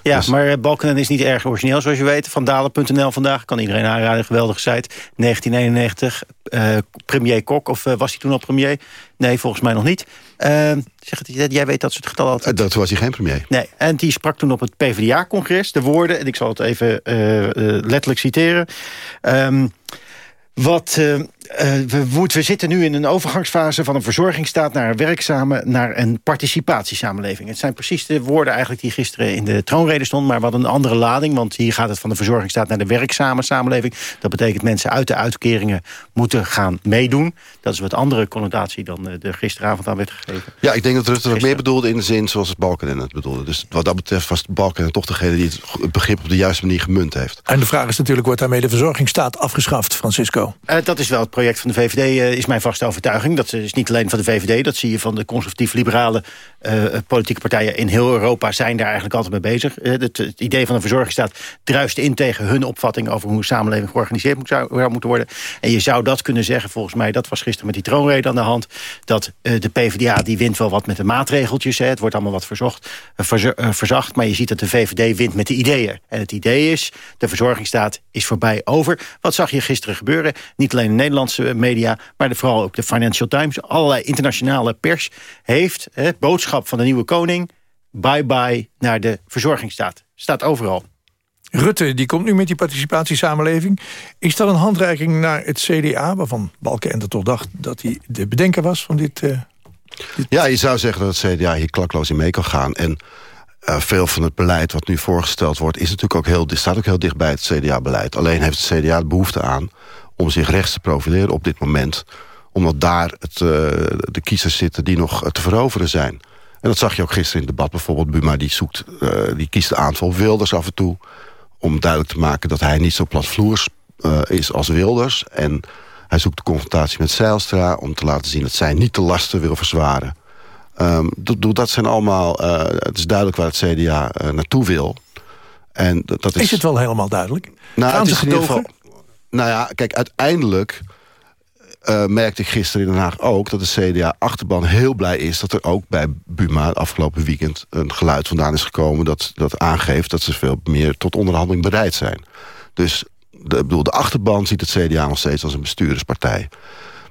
Ja, Dus- maar eh, Balkenende is niet erg origineel, zoals je weet. Vandalen.nl vandaag, kan iedereen aanraden, geweldige site. 1991, eh, premier Kok, of was hij toen al premier? Nee, volgens mij nog niet. Eh, zeg het, jij weet dat soort getallen altijd. Eh, dat was hij geen premier. Nee, en die sprak toen op het PvdA-congres de woorden... en ik zal het even eh, eh, letterlijk citeren... Ehm, wat, eh, we, moet- we zitten nu in een overgangsfase van een verzorgingsstaat... naar een werkzame, naar een participatiesamenleving. Het zijn precies de woorden eigenlijk die gisteren in de troonrede stonden... maar wat een andere lading, want hier gaat het van de verzorgingsstaat... naar de werkzame samenleving. Dat betekent mensen uit de uitkeringen moeten gaan meedoen. Dat is wat andere connotatie dan eh, er gisteravond aan werd gegeven. Ja, ik denk dat Rutte het meer bedoelde in de zin zoals het Balkenende het bedoelde. Dus wat dat betreft was Balkenende toch degene die het, begrip op de juiste manier gemunt heeft. En de vraag is natuurlijk, wordt daarmee de verzorgingsstaat afgeschaft, Francisco? Eh, dat is wel het project van de VVD, eh, is mijn vaste overtuiging. Dat is niet alleen van de VVD, dat zie je van de conservatief-liberale eh, politieke partijen in heel Europa zijn daar eigenlijk altijd mee bezig. Eh, het, idee van een verzorgingsstaat druist in tegen hun opvatting over hoe een samenleving georganiseerd moet, zou, moeten worden. En je zou dat kunnen zeggen, volgens mij, dat was gisteren met die troonrede aan de hand, dat eh, de PvdA die wint wel wat met de maatregeltjes, hè, het wordt allemaal wat verzocht, eh, verzo- eh, verzacht, maar je ziet dat de VVD wint met de ideeën. En het idee is, de verzorgingsstaat is voorbij over. Wat zag je gisteren gebeuren? Niet alleen de Nederlandse media, maar de- vooral ook de Financial Times. Allerlei internationale pers heeft hè, van de nieuwe koning. Bye-bye naar de verzorgingsstaat. Staat overal. Rutte die komt nu met die participatiesamenleving. Is dat een handreiking naar het CDA... waarvan Balkenende toch dacht dat hij de bedenker was van dit... eh, Ja, je zou zeggen dat het CDA hier klakloos in mee kan gaan. En eh, veel van het beleid wat nu voorgesteld wordt... Is natuurlijk ook heel, staat ook heel dicht bij het CDA-beleid. Alleen heeft het CDA de behoefte aan om zich rechts te profileren op dit moment. Omdat daar het, eh, de kiezers zitten die nog te veroveren zijn. En dat zag je ook gisteren in het debat. Bijvoorbeeld Buma die, zoekt, eh, die kiest de aanval Wilders af en toe... om duidelijk te maken dat hij niet zo platvloers eh, is als Wilders. En hij zoekt de confrontatie met Zijlstra... om te laten zien dat zij niet de lasten wil verzwaren. Ehm, dat, dat zijn allemaal... eh, het is duidelijk waar het CDA naartoe wil. En dat, dat is, is het wel helemaal duidelijk? nou, Gaan het is in ieder gedogen? geval. Nou ja, kijk, uiteindelijk eh, merkte ik gisteren in Den Haag ook... dat de CDA-achterban heel blij is dat er ook bij Buma... het afgelopen weekend een geluid vandaan is gekomen... dat, dat aangeeft dat ze veel meer tot onderhandeling bereid zijn. Dus de, bedoel, de achterban ziet het CDA nog steeds als een bestuurderspartij.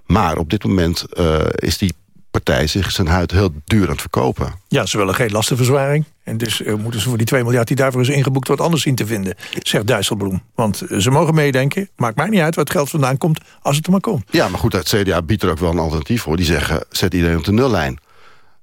Maar op dit moment eh, is die partij zich zijn huid heel duur aan het verkopen. Ja, ze willen geen lastenverzwaring. En dus eh, moeten ze voor die 2 miljard die daarvoor is ingeboekt... wat anders zien te vinden, zegt Dijsselbloem. Want eh, ze mogen meedenken, maakt mij niet uit waar het geld vandaan komt... als het er maar komt. Ja, maar goed, het CDA biedt er ook wel een alternatief voor. Die zeggen, zet iedereen op de nullijn.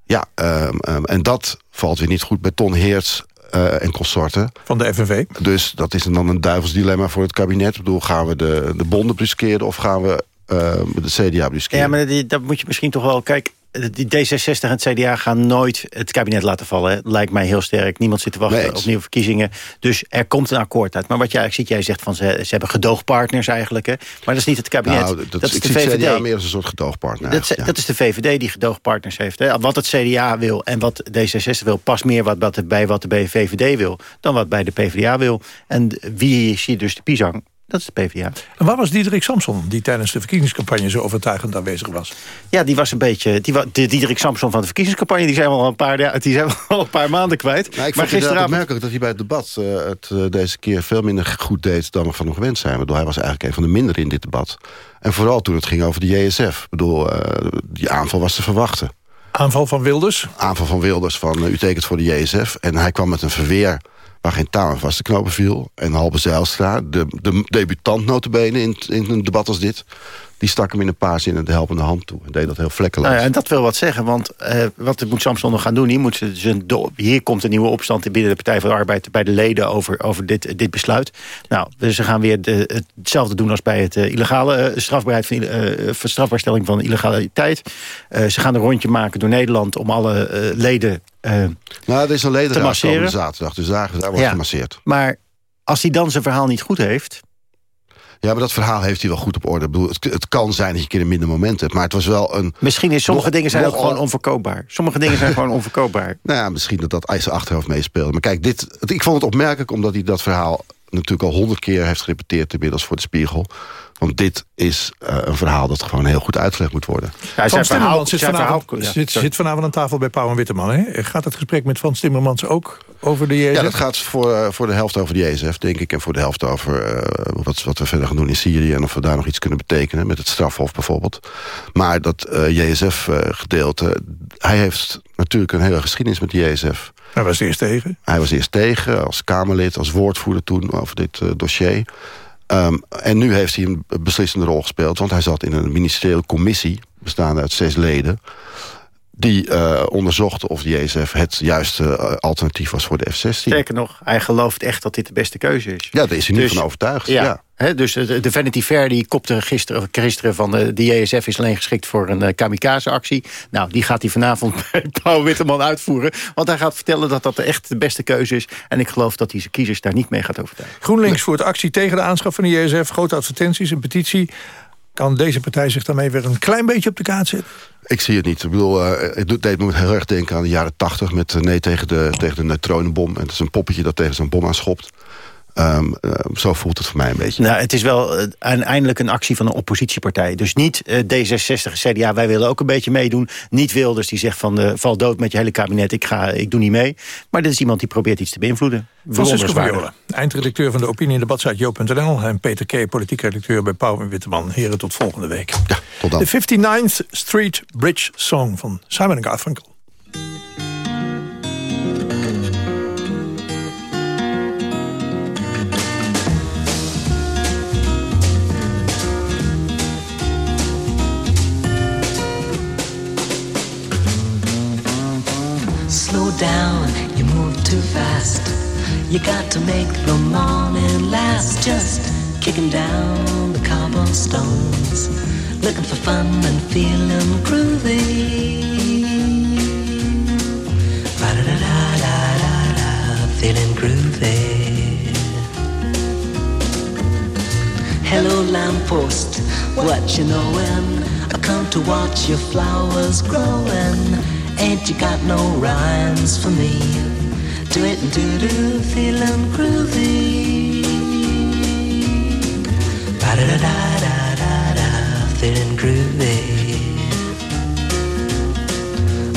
Ja, ehm, ehm, en dat valt weer niet goed bij Ton Heerts eh, en consorten. Van de FNV. Dus dat is dan een duivels dilemma voor het kabinet. Ik bedoel, gaan we de, de bonden bruskeren of gaan we ehm, de CDA bruskeren? Ja, maar die, dat moet je misschien toch wel... Kijk, die D66 en het CDA gaan nooit het kabinet laten vallen. Hè. Lijkt mij heel sterk. Niemand zit te wachten Nee, op nieuwe verkiezingen. Dus er komt een akkoord uit. Maar wat je eigenlijk ziet, jij zegt van ze, ze hebben gedoogpartners eigenlijk. Hè. Maar dat is niet het kabinet. Nou, dat, dat, is ik de zie het VVD. CDA meer als een soort gedoogpartner. Dat, is- ja. dat is de VVD die gedoogpartners heeft. Hè. Wat het CDA wil en wat D66 wil... past meer wat, wat bij wat de VVD wil... dan wat bij de PvdA wil. En wie is hier dus de pisang? Dat is de PvdA. En waar was Diederik Samson, die tijdens de verkiezingscampagne... zo overtuigend aanwezig was? Ja, die was een beetje... Die, de Diederik Samson van de verkiezingscampagne... die zijn we al een paar, die zijn we al een paar maanden kwijt. Nou, ik maar vond gisteravond... opmerkelijk dat hij bij het debat eh, het eh, deze keer veel minder goed deed dan we van hem gewend zijn. Ik bedoel, hij was eigenlijk een van de minderen in dit debat. En vooral toen het ging over de JSF. Ik bedoel, eh, die aanval was te verwachten. Aanval van Wilders? Aanval van Wilders van u tekent voor de JSF. En hij kwam met een verweer waar geen touw aan vast te knopen viel. En Halbe Zijlstra, de, de debutant notabene in, in een debat als dit... die stak hem in een paar zinnen de helpende hand toe. En deed dat heel vlekkeloos. Nou ja, en dat wil wat zeggen, want eh, wat moet Samson nog gaan doen? Hier, moet ze, hier komt een nieuwe opstand binnen de Partij van de Arbeid... bij de leden over, over dit, dit besluit. Nou, dus ze gaan weer de, hetzelfde doen als bij het eh, illegale eh, strafbaarheid van, strafbaarstelling van illegaliteit. Ze gaan een rondje maken door Nederland om alle leden nou, er is een ledenraad komende zaterdag, dus daar, daar wordt Ja. gemasseerd. Maar als hij dan zijn verhaal niet goed heeft... Ja, maar dat verhaal heeft hij wel goed op orde. Ik bedoel, het, het kan zijn dat je een keer een minder moment hebt. Maar het was wel een... Misschien is sommige nog- dingen zijn ook gewoon onverkoopbaar. Sommige dingen zijn gewoon onverkoopbaar. Nou ja, misschien dat dat IJzer achterhoofd meespeelde. Maar kijk, dit, ik vond het opmerkelijk omdat hij dat verhaal natuurlijk al honderd keer heeft gerepeteerd... inmiddels voor de spiegel. Want dit is eh, een verhaal dat gewoon heel goed uitgelegd moet worden. Van Timmermans zit, vanavond, zit, zit vanavond aan tafel bij Pauw en Witteman. Hè? Gaat het gesprek met Frans Timmermans ook over de JSF? Ja, dat gaat voor, eh, voor de helft over de JSF, denk ik. En voor de helft over eh, wat, wat we verder gaan doen in Syrië... en of we daar nog iets kunnen betekenen, met het strafhof bijvoorbeeld. Maar dat eh, JSF-gedeelte... hij heeft natuurlijk een hele geschiedenis met de JSF. Hij was eerst tegen. Hij was eerst tegen, als Kamerlid, als woordvoerder toen... over dit dossier. Ehm, en nu heeft hij een beslissende rol gespeeld... want hij zat in een ministeriële commissie... bestaande uit zes leden... die eh, onderzochten of de JSF het juiste eh, alternatief was voor de F-16. Sterker nog, hij gelooft echt dat dit de beste keuze is. Ja, daar is hij nu Dus- van overtuigd. Ja. ja. Hè, dus de, de Vanity Fair die kopte gisteren, gisteren van de, de JSF is alleen geschikt voor een eh, kamikaze-actie. Nou, die gaat hij vanavond bij Paul Witteman uitvoeren. Want hij gaat vertellen dat dat echt de beste keuze is. En ik geloof dat hij zijn kiezers daar niet mee gaat overtuigen. GroenLinks voert actie tegen de aanschaf van de JSF. Grote advertenties, een petitie. Kan deze partij zich daarmee weer een klein beetje op de kaart zetten? Ik zie het niet. Ik bedoel, eh, het doet- deed me heel erg denken aan de jaren tachtig... met eh, nee tegen de, tegen de neutronenbom. En het is een poppetje dat tegen zo'n bom aanschopt. Ehm, eh, zo voelt het voor mij een beetje. Nou, het is wel eh, uiteindelijk een actie van een oppositiepartij. Dus niet eh, D66 CDA, wij willen ook een beetje meedoen. Niet Wilders die zegt van, eh, val dood met je hele kabinet, ik, ga, ik doe niet mee. Maar dit is iemand die probeert iets te beïnvloeden. Francisco. Viola, eindredacteur van de opinie- en debatsite Jo.nl... en Peter K., politiek redacteur bij Pauw en Witteman. Heren, tot volgende week. Ja, tot dan. De 59th Street Bridge Song van Simon Garfunkel. Down, you move too fast. You got to make the morning last. Just kicking down the cobblestones, looking for fun and feeling groovy. Ba-da-da-da-da-da, feeling groovy. Hello, lamppost, what you knowin'? I come to watch your flowers growing. Ain't you got no rhymes for me? Do it and do do, feeling groovy. Da da da da da da, feeling groovy.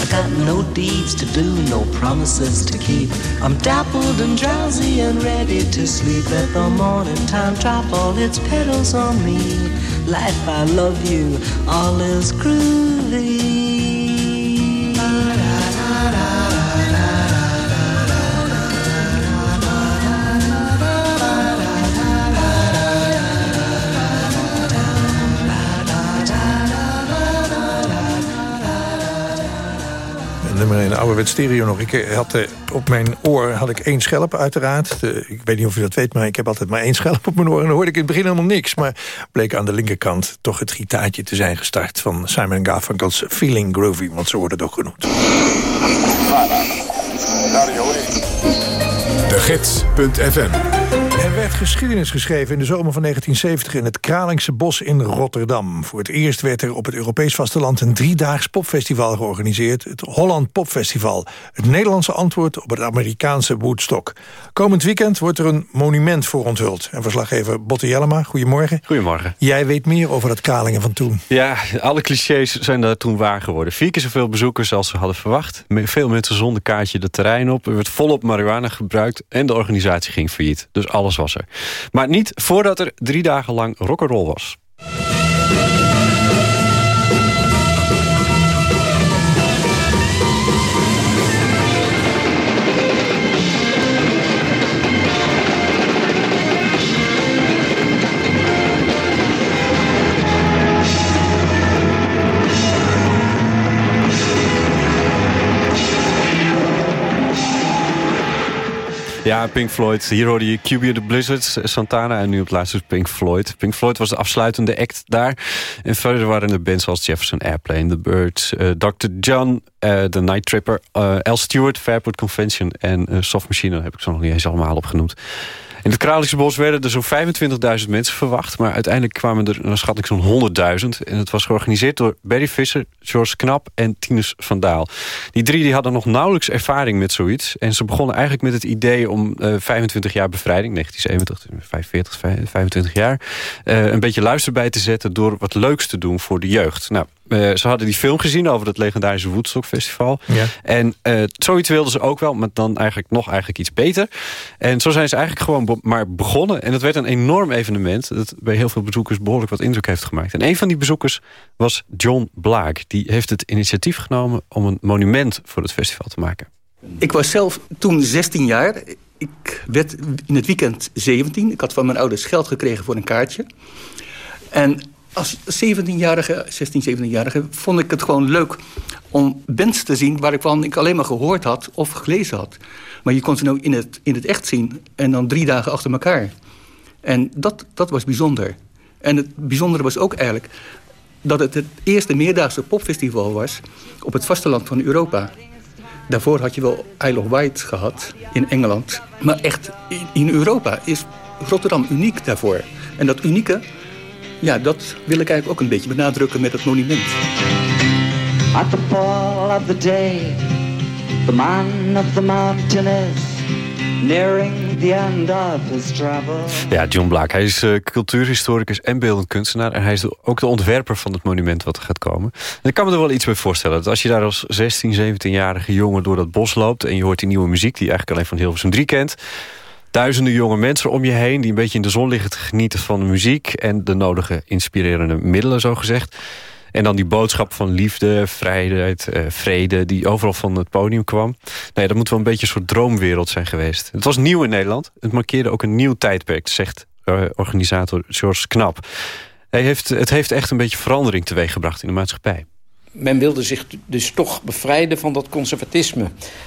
I got no deeds to do, no promises to keep. I'm dappled and drowsy and ready to sleep. Let the morning time drop all its petals on me. Life, I love you, all is groovy. Nummer in ouderwets stereo nog. Ik eh, had eh, op mijn oor had ik één schelp uiteraard. De- ik weet niet of u dat weet, maar ik heb altijd maar één schelp op mijn oor. En dan hoorde ik in het begin helemaal niks. Maar bleek aan de linkerkant toch het gitaartje te zijn gestart... van Simon Garfunkel's Feeling Groovy, want zo wordt het ook genoemd. De Gids.fm Er werd geschiedenis geschreven in de zomer van 1970... in het Kralingse Bos in Rotterdam. Voor het eerst werd er op het Europees vasteland... een driedaags popfestival georganiseerd. Het Holland Popfestival. Het Nederlandse antwoord op het Amerikaanse Woodstock. Komend weekend wordt er een monument voor onthuld. En verslaggever Botte Jellema, goedemorgen. Goedemorgen. Jij weet meer over dat Kralingen van toen. Ja, alle clichés zijn daar toen waar geworden. Vier keer zoveel bezoekers als ze hadden verwacht. Veel mensen zonder kaartje de terrein op. Er werd volop marihuana gebruikt en de organisatie ging failliet. Dus alles was er. Maar niet voordat er drie dagen lang rock'n'roll was. Ja, Pink Floyd. Hier hoorde je QB the Blizzards, Santana en nu op het laatste Pink Floyd. Pink Floyd was de afsluitende act daar. En verder waren er bands zoals Jefferson Airplane, The Birds, eh, Dr. John, eh, The Night Tripper, eh L. Stewart, Fairport Convention en Soft Machine. Heb ik zo nog niet eens allemaal opgenoemd. In het Kralingse Bos werden er zo'n 25.000 mensen verwacht... maar uiteindelijk kwamen er naar schatting zo'n 100.000. En het was georganiseerd door Barry Visser, George Knap en Tinus van Daal. Die drie die hadden nog nauwelijks ervaring met zoiets... en ze begonnen eigenlijk met het idee om om eh, 25 jaar bevrijding, 1970, 45, 25 jaar... eh, een beetje luister bij te zetten door wat leuks te doen voor de jeugd. Nou, eh, ze hadden die film gezien over het legendarische Woodstock Festival. Ja. En eh, zoiets wilden ze ook wel, maar dan eigenlijk nog eigenlijk iets beter. En zo zijn ze eigenlijk gewoon be- maar begonnen. En het werd een enorm evenement dat bij heel veel bezoekers behoorlijk wat indruk heeft gemaakt. En een van die bezoekers was John Blaak. Die heeft het initiatief genomen om een monument voor het festival te maken. Ik was zelf toen 16 jaar. Ik werd in het weekend 17. Ik had van mijn ouders geld gekregen voor een kaartje. En als 17-jarige, 16, 17-jarige vond ik het gewoon leuk om bands te zien... waarvan ik alleen maar gehoord had of gelezen had. Maar je kon ze nou in het, in het echt zien en dan drie dagen achter elkaar. En dat, dat was bijzonder. En het bijzondere was ook eigenlijk dat het het eerste meerdaagse popfestival was... op het vasteland van Europa. Daarvoor had je wel Isle of Wight gehad in Engeland. Maar echt in, in Europa is Rotterdam uniek daarvoor. En dat unieke, ja, dat wil ik eigenlijk ook een beetje benadrukken met het monument. At the fall of the day, the man of the mountain is nearing the end of his travel. Ja, John Blaak. Hij is eh, cultuurhistoricus en beeldend kunstenaar. En hij is de- ook de ontwerper van het monument wat er gaat komen. En ik kan me er wel iets bij voorstellen. Dat als je daar als 16, 17-jarige jongen door dat bos loopt... en je hoort die nieuwe muziek die je eigenlijk alleen van Hilversum 3 kent... duizenden jonge mensen om je heen... die een beetje in de zon liggen te genieten van de muziek... en de nodige inspirerende middelen, zo gezegd. En dan die boodschap van liefde, vrijheid, eh, vrede... die overal van het podium kwam. Nee, dat moet wel een beetje een soort droomwereld zijn geweest. Het was nieuw in Nederland. Het markeerde ook een nieuw tijdperk, zegt eh, organisator George Knap. Hij heeft, het heeft echt een beetje verandering teweeggebracht in de maatschappij. Men wilde zich dus toch bevrijden van dat conservatisme.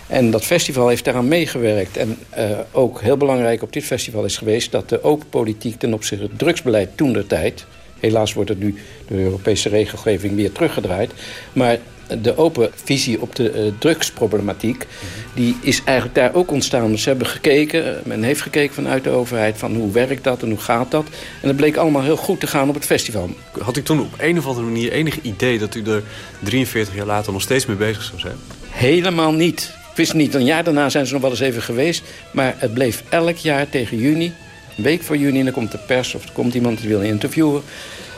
En dat festival heeft daaraan meegewerkt. En eh, ook heel belangrijk op dit festival is geweest... dat de open politiek ten opzichte van het drugsbeleid toen de tijd... helaas wordt het nu door de Europese regelgeving weer teruggedraaid... maar de open visie op de eh, drugsproblematiek... die is eigenlijk daar ook ontstaan. Dus ze hebben gekeken, men heeft gekeken vanuit de overheid... van hoe werkt dat en hoe gaat dat. En dat bleek allemaal heel goed te gaan op het festival. Had u toen op een of andere manier enig idee... dat u er 43 jaar later nog steeds mee bezig zou zijn? Helemaal niet. Ik wist niet. Een jaar daarna zijn ze nog wel eens even geweest. Maar het bleef elk jaar tegen juni. Een week voor juni. En dan komt de pers of er komt iemand die wil interviewen.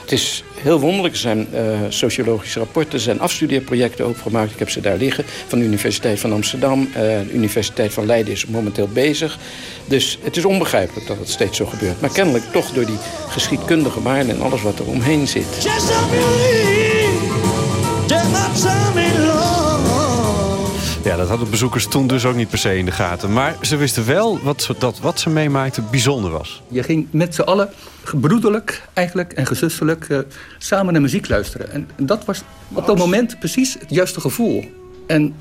Het is heel wonderlijk. Er zijn eh, sociologische rapporten. Er zijn afstudeerprojecten ook gemaakt. Ik heb ze daar liggen. Van de Universiteit van Amsterdam. eh, de Universiteit van Leiden is momenteel bezig. Dus het is onbegrijpelijk dat het steeds zo gebeurt. Maar kennelijk toch door die geschiedkundige waarden en alles wat er omheen zit. Ja, dat hadden bezoekers toen dus ook niet per se in de gaten. Maar ze wisten wel wat, dat wat ze meemaakten bijzonder was. Je ging met z'n allen gebroederlijk eigenlijk en gezusterlijk eh, samen naar muziek luisteren. En dat was op dat moment precies het juiste gevoel. En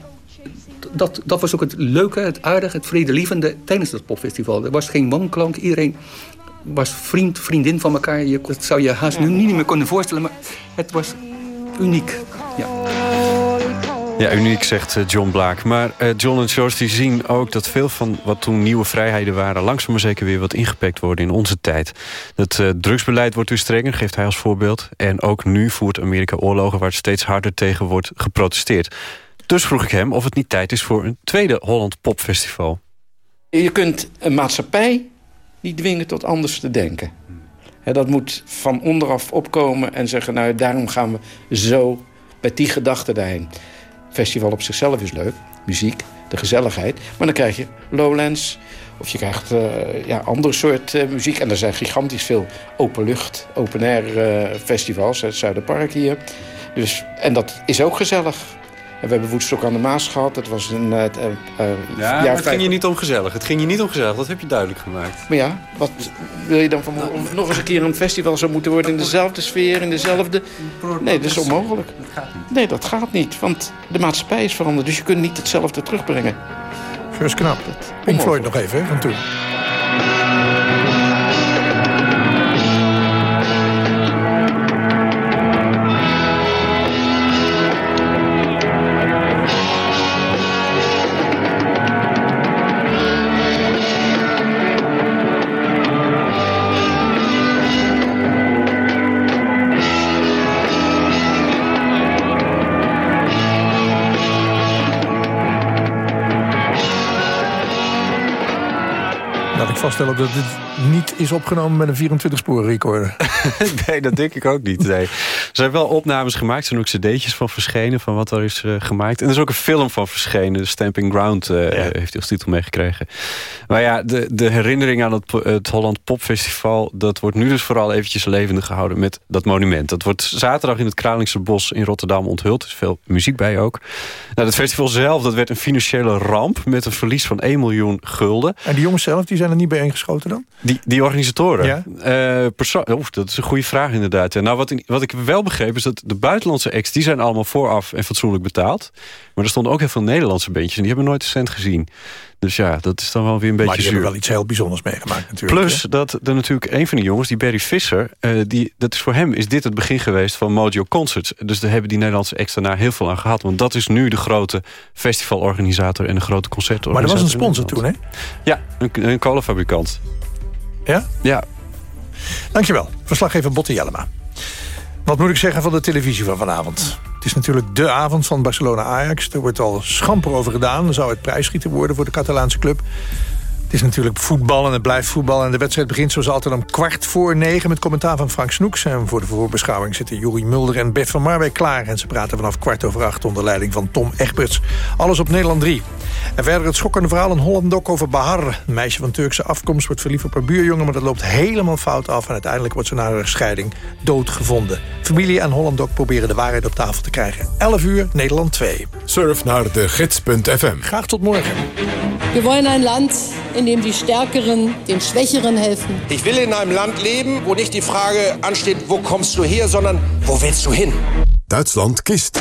dat, dat was ook het leuke, het aardige, het vredelievende tijdens dat popfestival. Er was geen wanklank, iedereen was vriend, vriendin van elkaar. Je, dat zou je haast nu niet meer kunnen voorstellen, maar het was uniek. Ja. Ja, uniek, zegt eh, John Blaak. Maar eh, John en George die zien ook dat veel van wat toen nieuwe vrijheden waren... langzaam maar zeker weer wat ingepakt worden in onze tijd. Het eh, drugsbeleid wordt weer strenger, geeft hij als voorbeeld. En ook nu voert Amerika oorlogen waar het steeds harder tegen wordt geprotesteerd. Dus vroeg ik hem of het niet tijd is voor een tweede Holland Popfestival. Je kunt een maatschappij niet dwingen tot anders te denken. Dat moet van onderaf opkomen en zeggen... nou, daarom gaan we zo met die gedachte daarheen. Festival op zichzelf is leuk, muziek, de gezelligheid. Maar dan krijg je Lowlands of je krijgt eh, ja, andere soort eh, muziek. En er zijn gigantisch veel openlucht, open-air eh, festivals. Het Zuiderpark hier. Dus, en dat is ook gezellig. En we hebben Woodstock aan de Maas gehad. Dat was een eh, eh, eh, Ja, jaar maar het vijf- ging je niet om gezellig. Het ging je niet om gezellig, dat heb je duidelijk gemaakt. maar ja, wat wil je dan van om nog eens een keer een festival zou moeten worden in dezelfde sfeer, in dezelfde. Nee, dat is onmogelijk. Nee, dat gaat niet. Want de maatschappij is veranderd, dus je kunt niet hetzelfde terugbrengen. Geus knap. Pink Floyd nog even, hè, van toen. Vaststellen dat dit niet is opgenomen met een 24-spoor recorder. nee, dat denk ik ook niet. Nee. Er zijn wel opnames gemaakt. Er zijn ook cd'tjes van verschenen. Van wat er is eh, gemaakt. En er is ook een film van verschenen. Stamping Ground eh, heeft hij als titel meegekregen. Maar ja, de, de herinnering aan het, het Holland Popfestival... dat wordt nu dus vooral eventjes levendig gehouden met dat monument. Dat wordt zaterdag in het Kralingse Bos in Rotterdam onthuld. Er is veel muziek bij ook. Nou, het festival zelf dat werd een financiële ramp... met een verlies van 1 miljoen gulden. En die jongens zelf, die zijn er niet bij ingeschoten dan? Die, die organisatoren? Ja. Eh, dat is een goede vraag inderdaad. Ja, nou, wat, wat ik wel begreep is dat de buitenlandse acts... die zijn allemaal vooraf en fatsoenlijk betaald. Maar er stonden ook heel veel Nederlandse bandjes... en die hebben nooit een cent gezien. Dus ja, dat is dan wel weer een beetje maar die zuur. hebben wel iets heel bijzonders meegemaakt natuurlijk. Plus dat er natuurlijk een van die jongens, die Barry Visser... eh, die, dat is voor hem is dit het begin geweest van Mojo Concerts. Dus daar hebben die Nederlandse acts daarna heel veel aan gehad. Want dat is nu de grote festivalorganisator... en de grote Maar concertorganisator. er was een sponsor toen, hè? Ja, een, een kolenfabrikant. Ja? Ja. Dankjewel, verslaggever Botte Jellema. Wat moet ik zeggen van de televisie van vanavond? Het is natuurlijk de avond van Barcelona-Ajax. Er wordt al schamper over gedaan. Er zou het prijsschieten worden voor de Catalaanse club. Het is natuurlijk voetbal en het blijft voetbal. En de wedstrijd begint zoals altijd om kwart voor negen... met commentaar van Frank Snoeks. En voor de voorbeschouwing zitten Juri Mulder en Bert van Marwijk klaar. En ze praten vanaf kwart over acht onder leiding van Tom Egberts. Alles op Nederland 3. En verder het schokkende verhaal een Hollandok over Bahar. Een meisje van Turkse afkomst wordt verliefd op haar buurjongen... maar dat loopt helemaal fout af. En uiteindelijk wordt ze na haar scheiding doodgevonden. Familie en Hollandok proberen de waarheid op tafel te krijgen. 11 uur, Nederland 2. Surf naar de gids.fm. Graag tot morgen. Wir wollen ein Land, in dem die Stärkeren den Schwächeren helfen. Ich will in einem Land leben, wo nicht die Frage ansteht, wo kommst du her, sondern wo willst du hin? Duitsland kiest.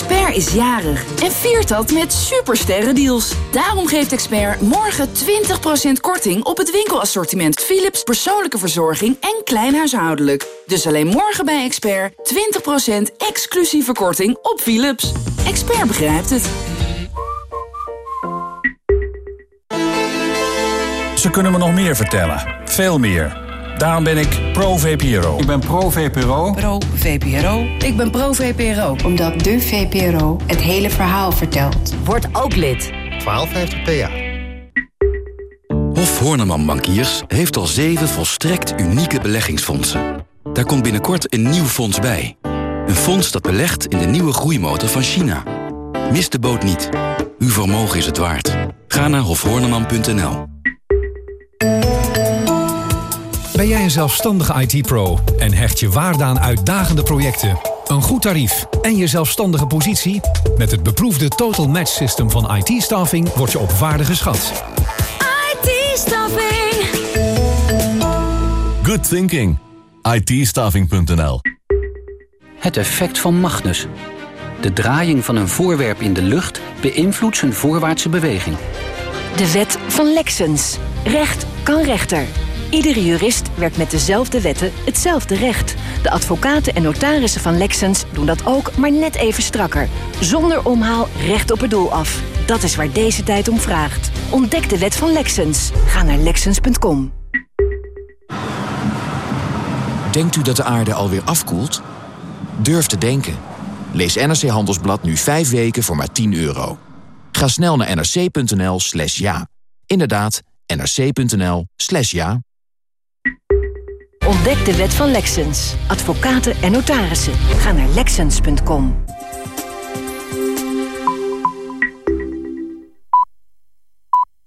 Expert is jarig en viert dat met supersterrendeals. Daarom geeft Expert morgen 20% korting op het winkelassortiment Philips persoonlijke verzorging en klein huishoudelijk. Dus alleen morgen bij Expert 20% exclusieve korting op Philips. Expert begrijpt het. Ze kunnen me nog meer vertellen. Veel meer. Daarom ben ik pro-VPRO. Ik ben pro-VPRO. Pro-VPRO. Ik ben pro-VPRO. Omdat de VPRO het hele verhaal vertelt. Word ook lid. 1250 PA. Hof Horneman Bankiers heeft al zeven volstrekt unieke beleggingsfondsen. Daar komt binnenkort een nieuw fonds bij. Een fonds dat belegt in de nieuwe groeimotor van China. Mis de boot niet. Uw vermogen is het waard. Ga naar hofhorneman.nl. Ben jij een zelfstandige IT-pro en hecht je waarde aan uitdagende projecten, een goed tarief en je zelfstandige positie? Met het beproefde Total Match System van IT-staffing word je op waarde geschat. IT-staffing. Good thinking. itstaffing.nl Het effect van Magnus. De draaiing van een voorwerp in de lucht beïnvloedt zijn voorwaartse beweging. De wet van Lexens. Recht kan rechter. Iedere jurist werkt met dezelfde wetten hetzelfde recht. De advocaten en notarissen van Lexens doen dat ook, maar net even strakker. Zonder omhaal recht op het doel af. Dat is waar deze tijd om vraagt. Ontdek de wet van Lexens. Ga naar Lexens.com. Denkt u dat de aarde alweer afkoelt? Durf te denken. Lees NRC Handelsblad nu 5 weken voor maar 10 euro. Ga snel naar nrc.nl slash ja. Inderdaad, nrc.nl slash ja. Ontdek de wet van Lexens. Advocaten en notarissen. Ga naar Lexens.com.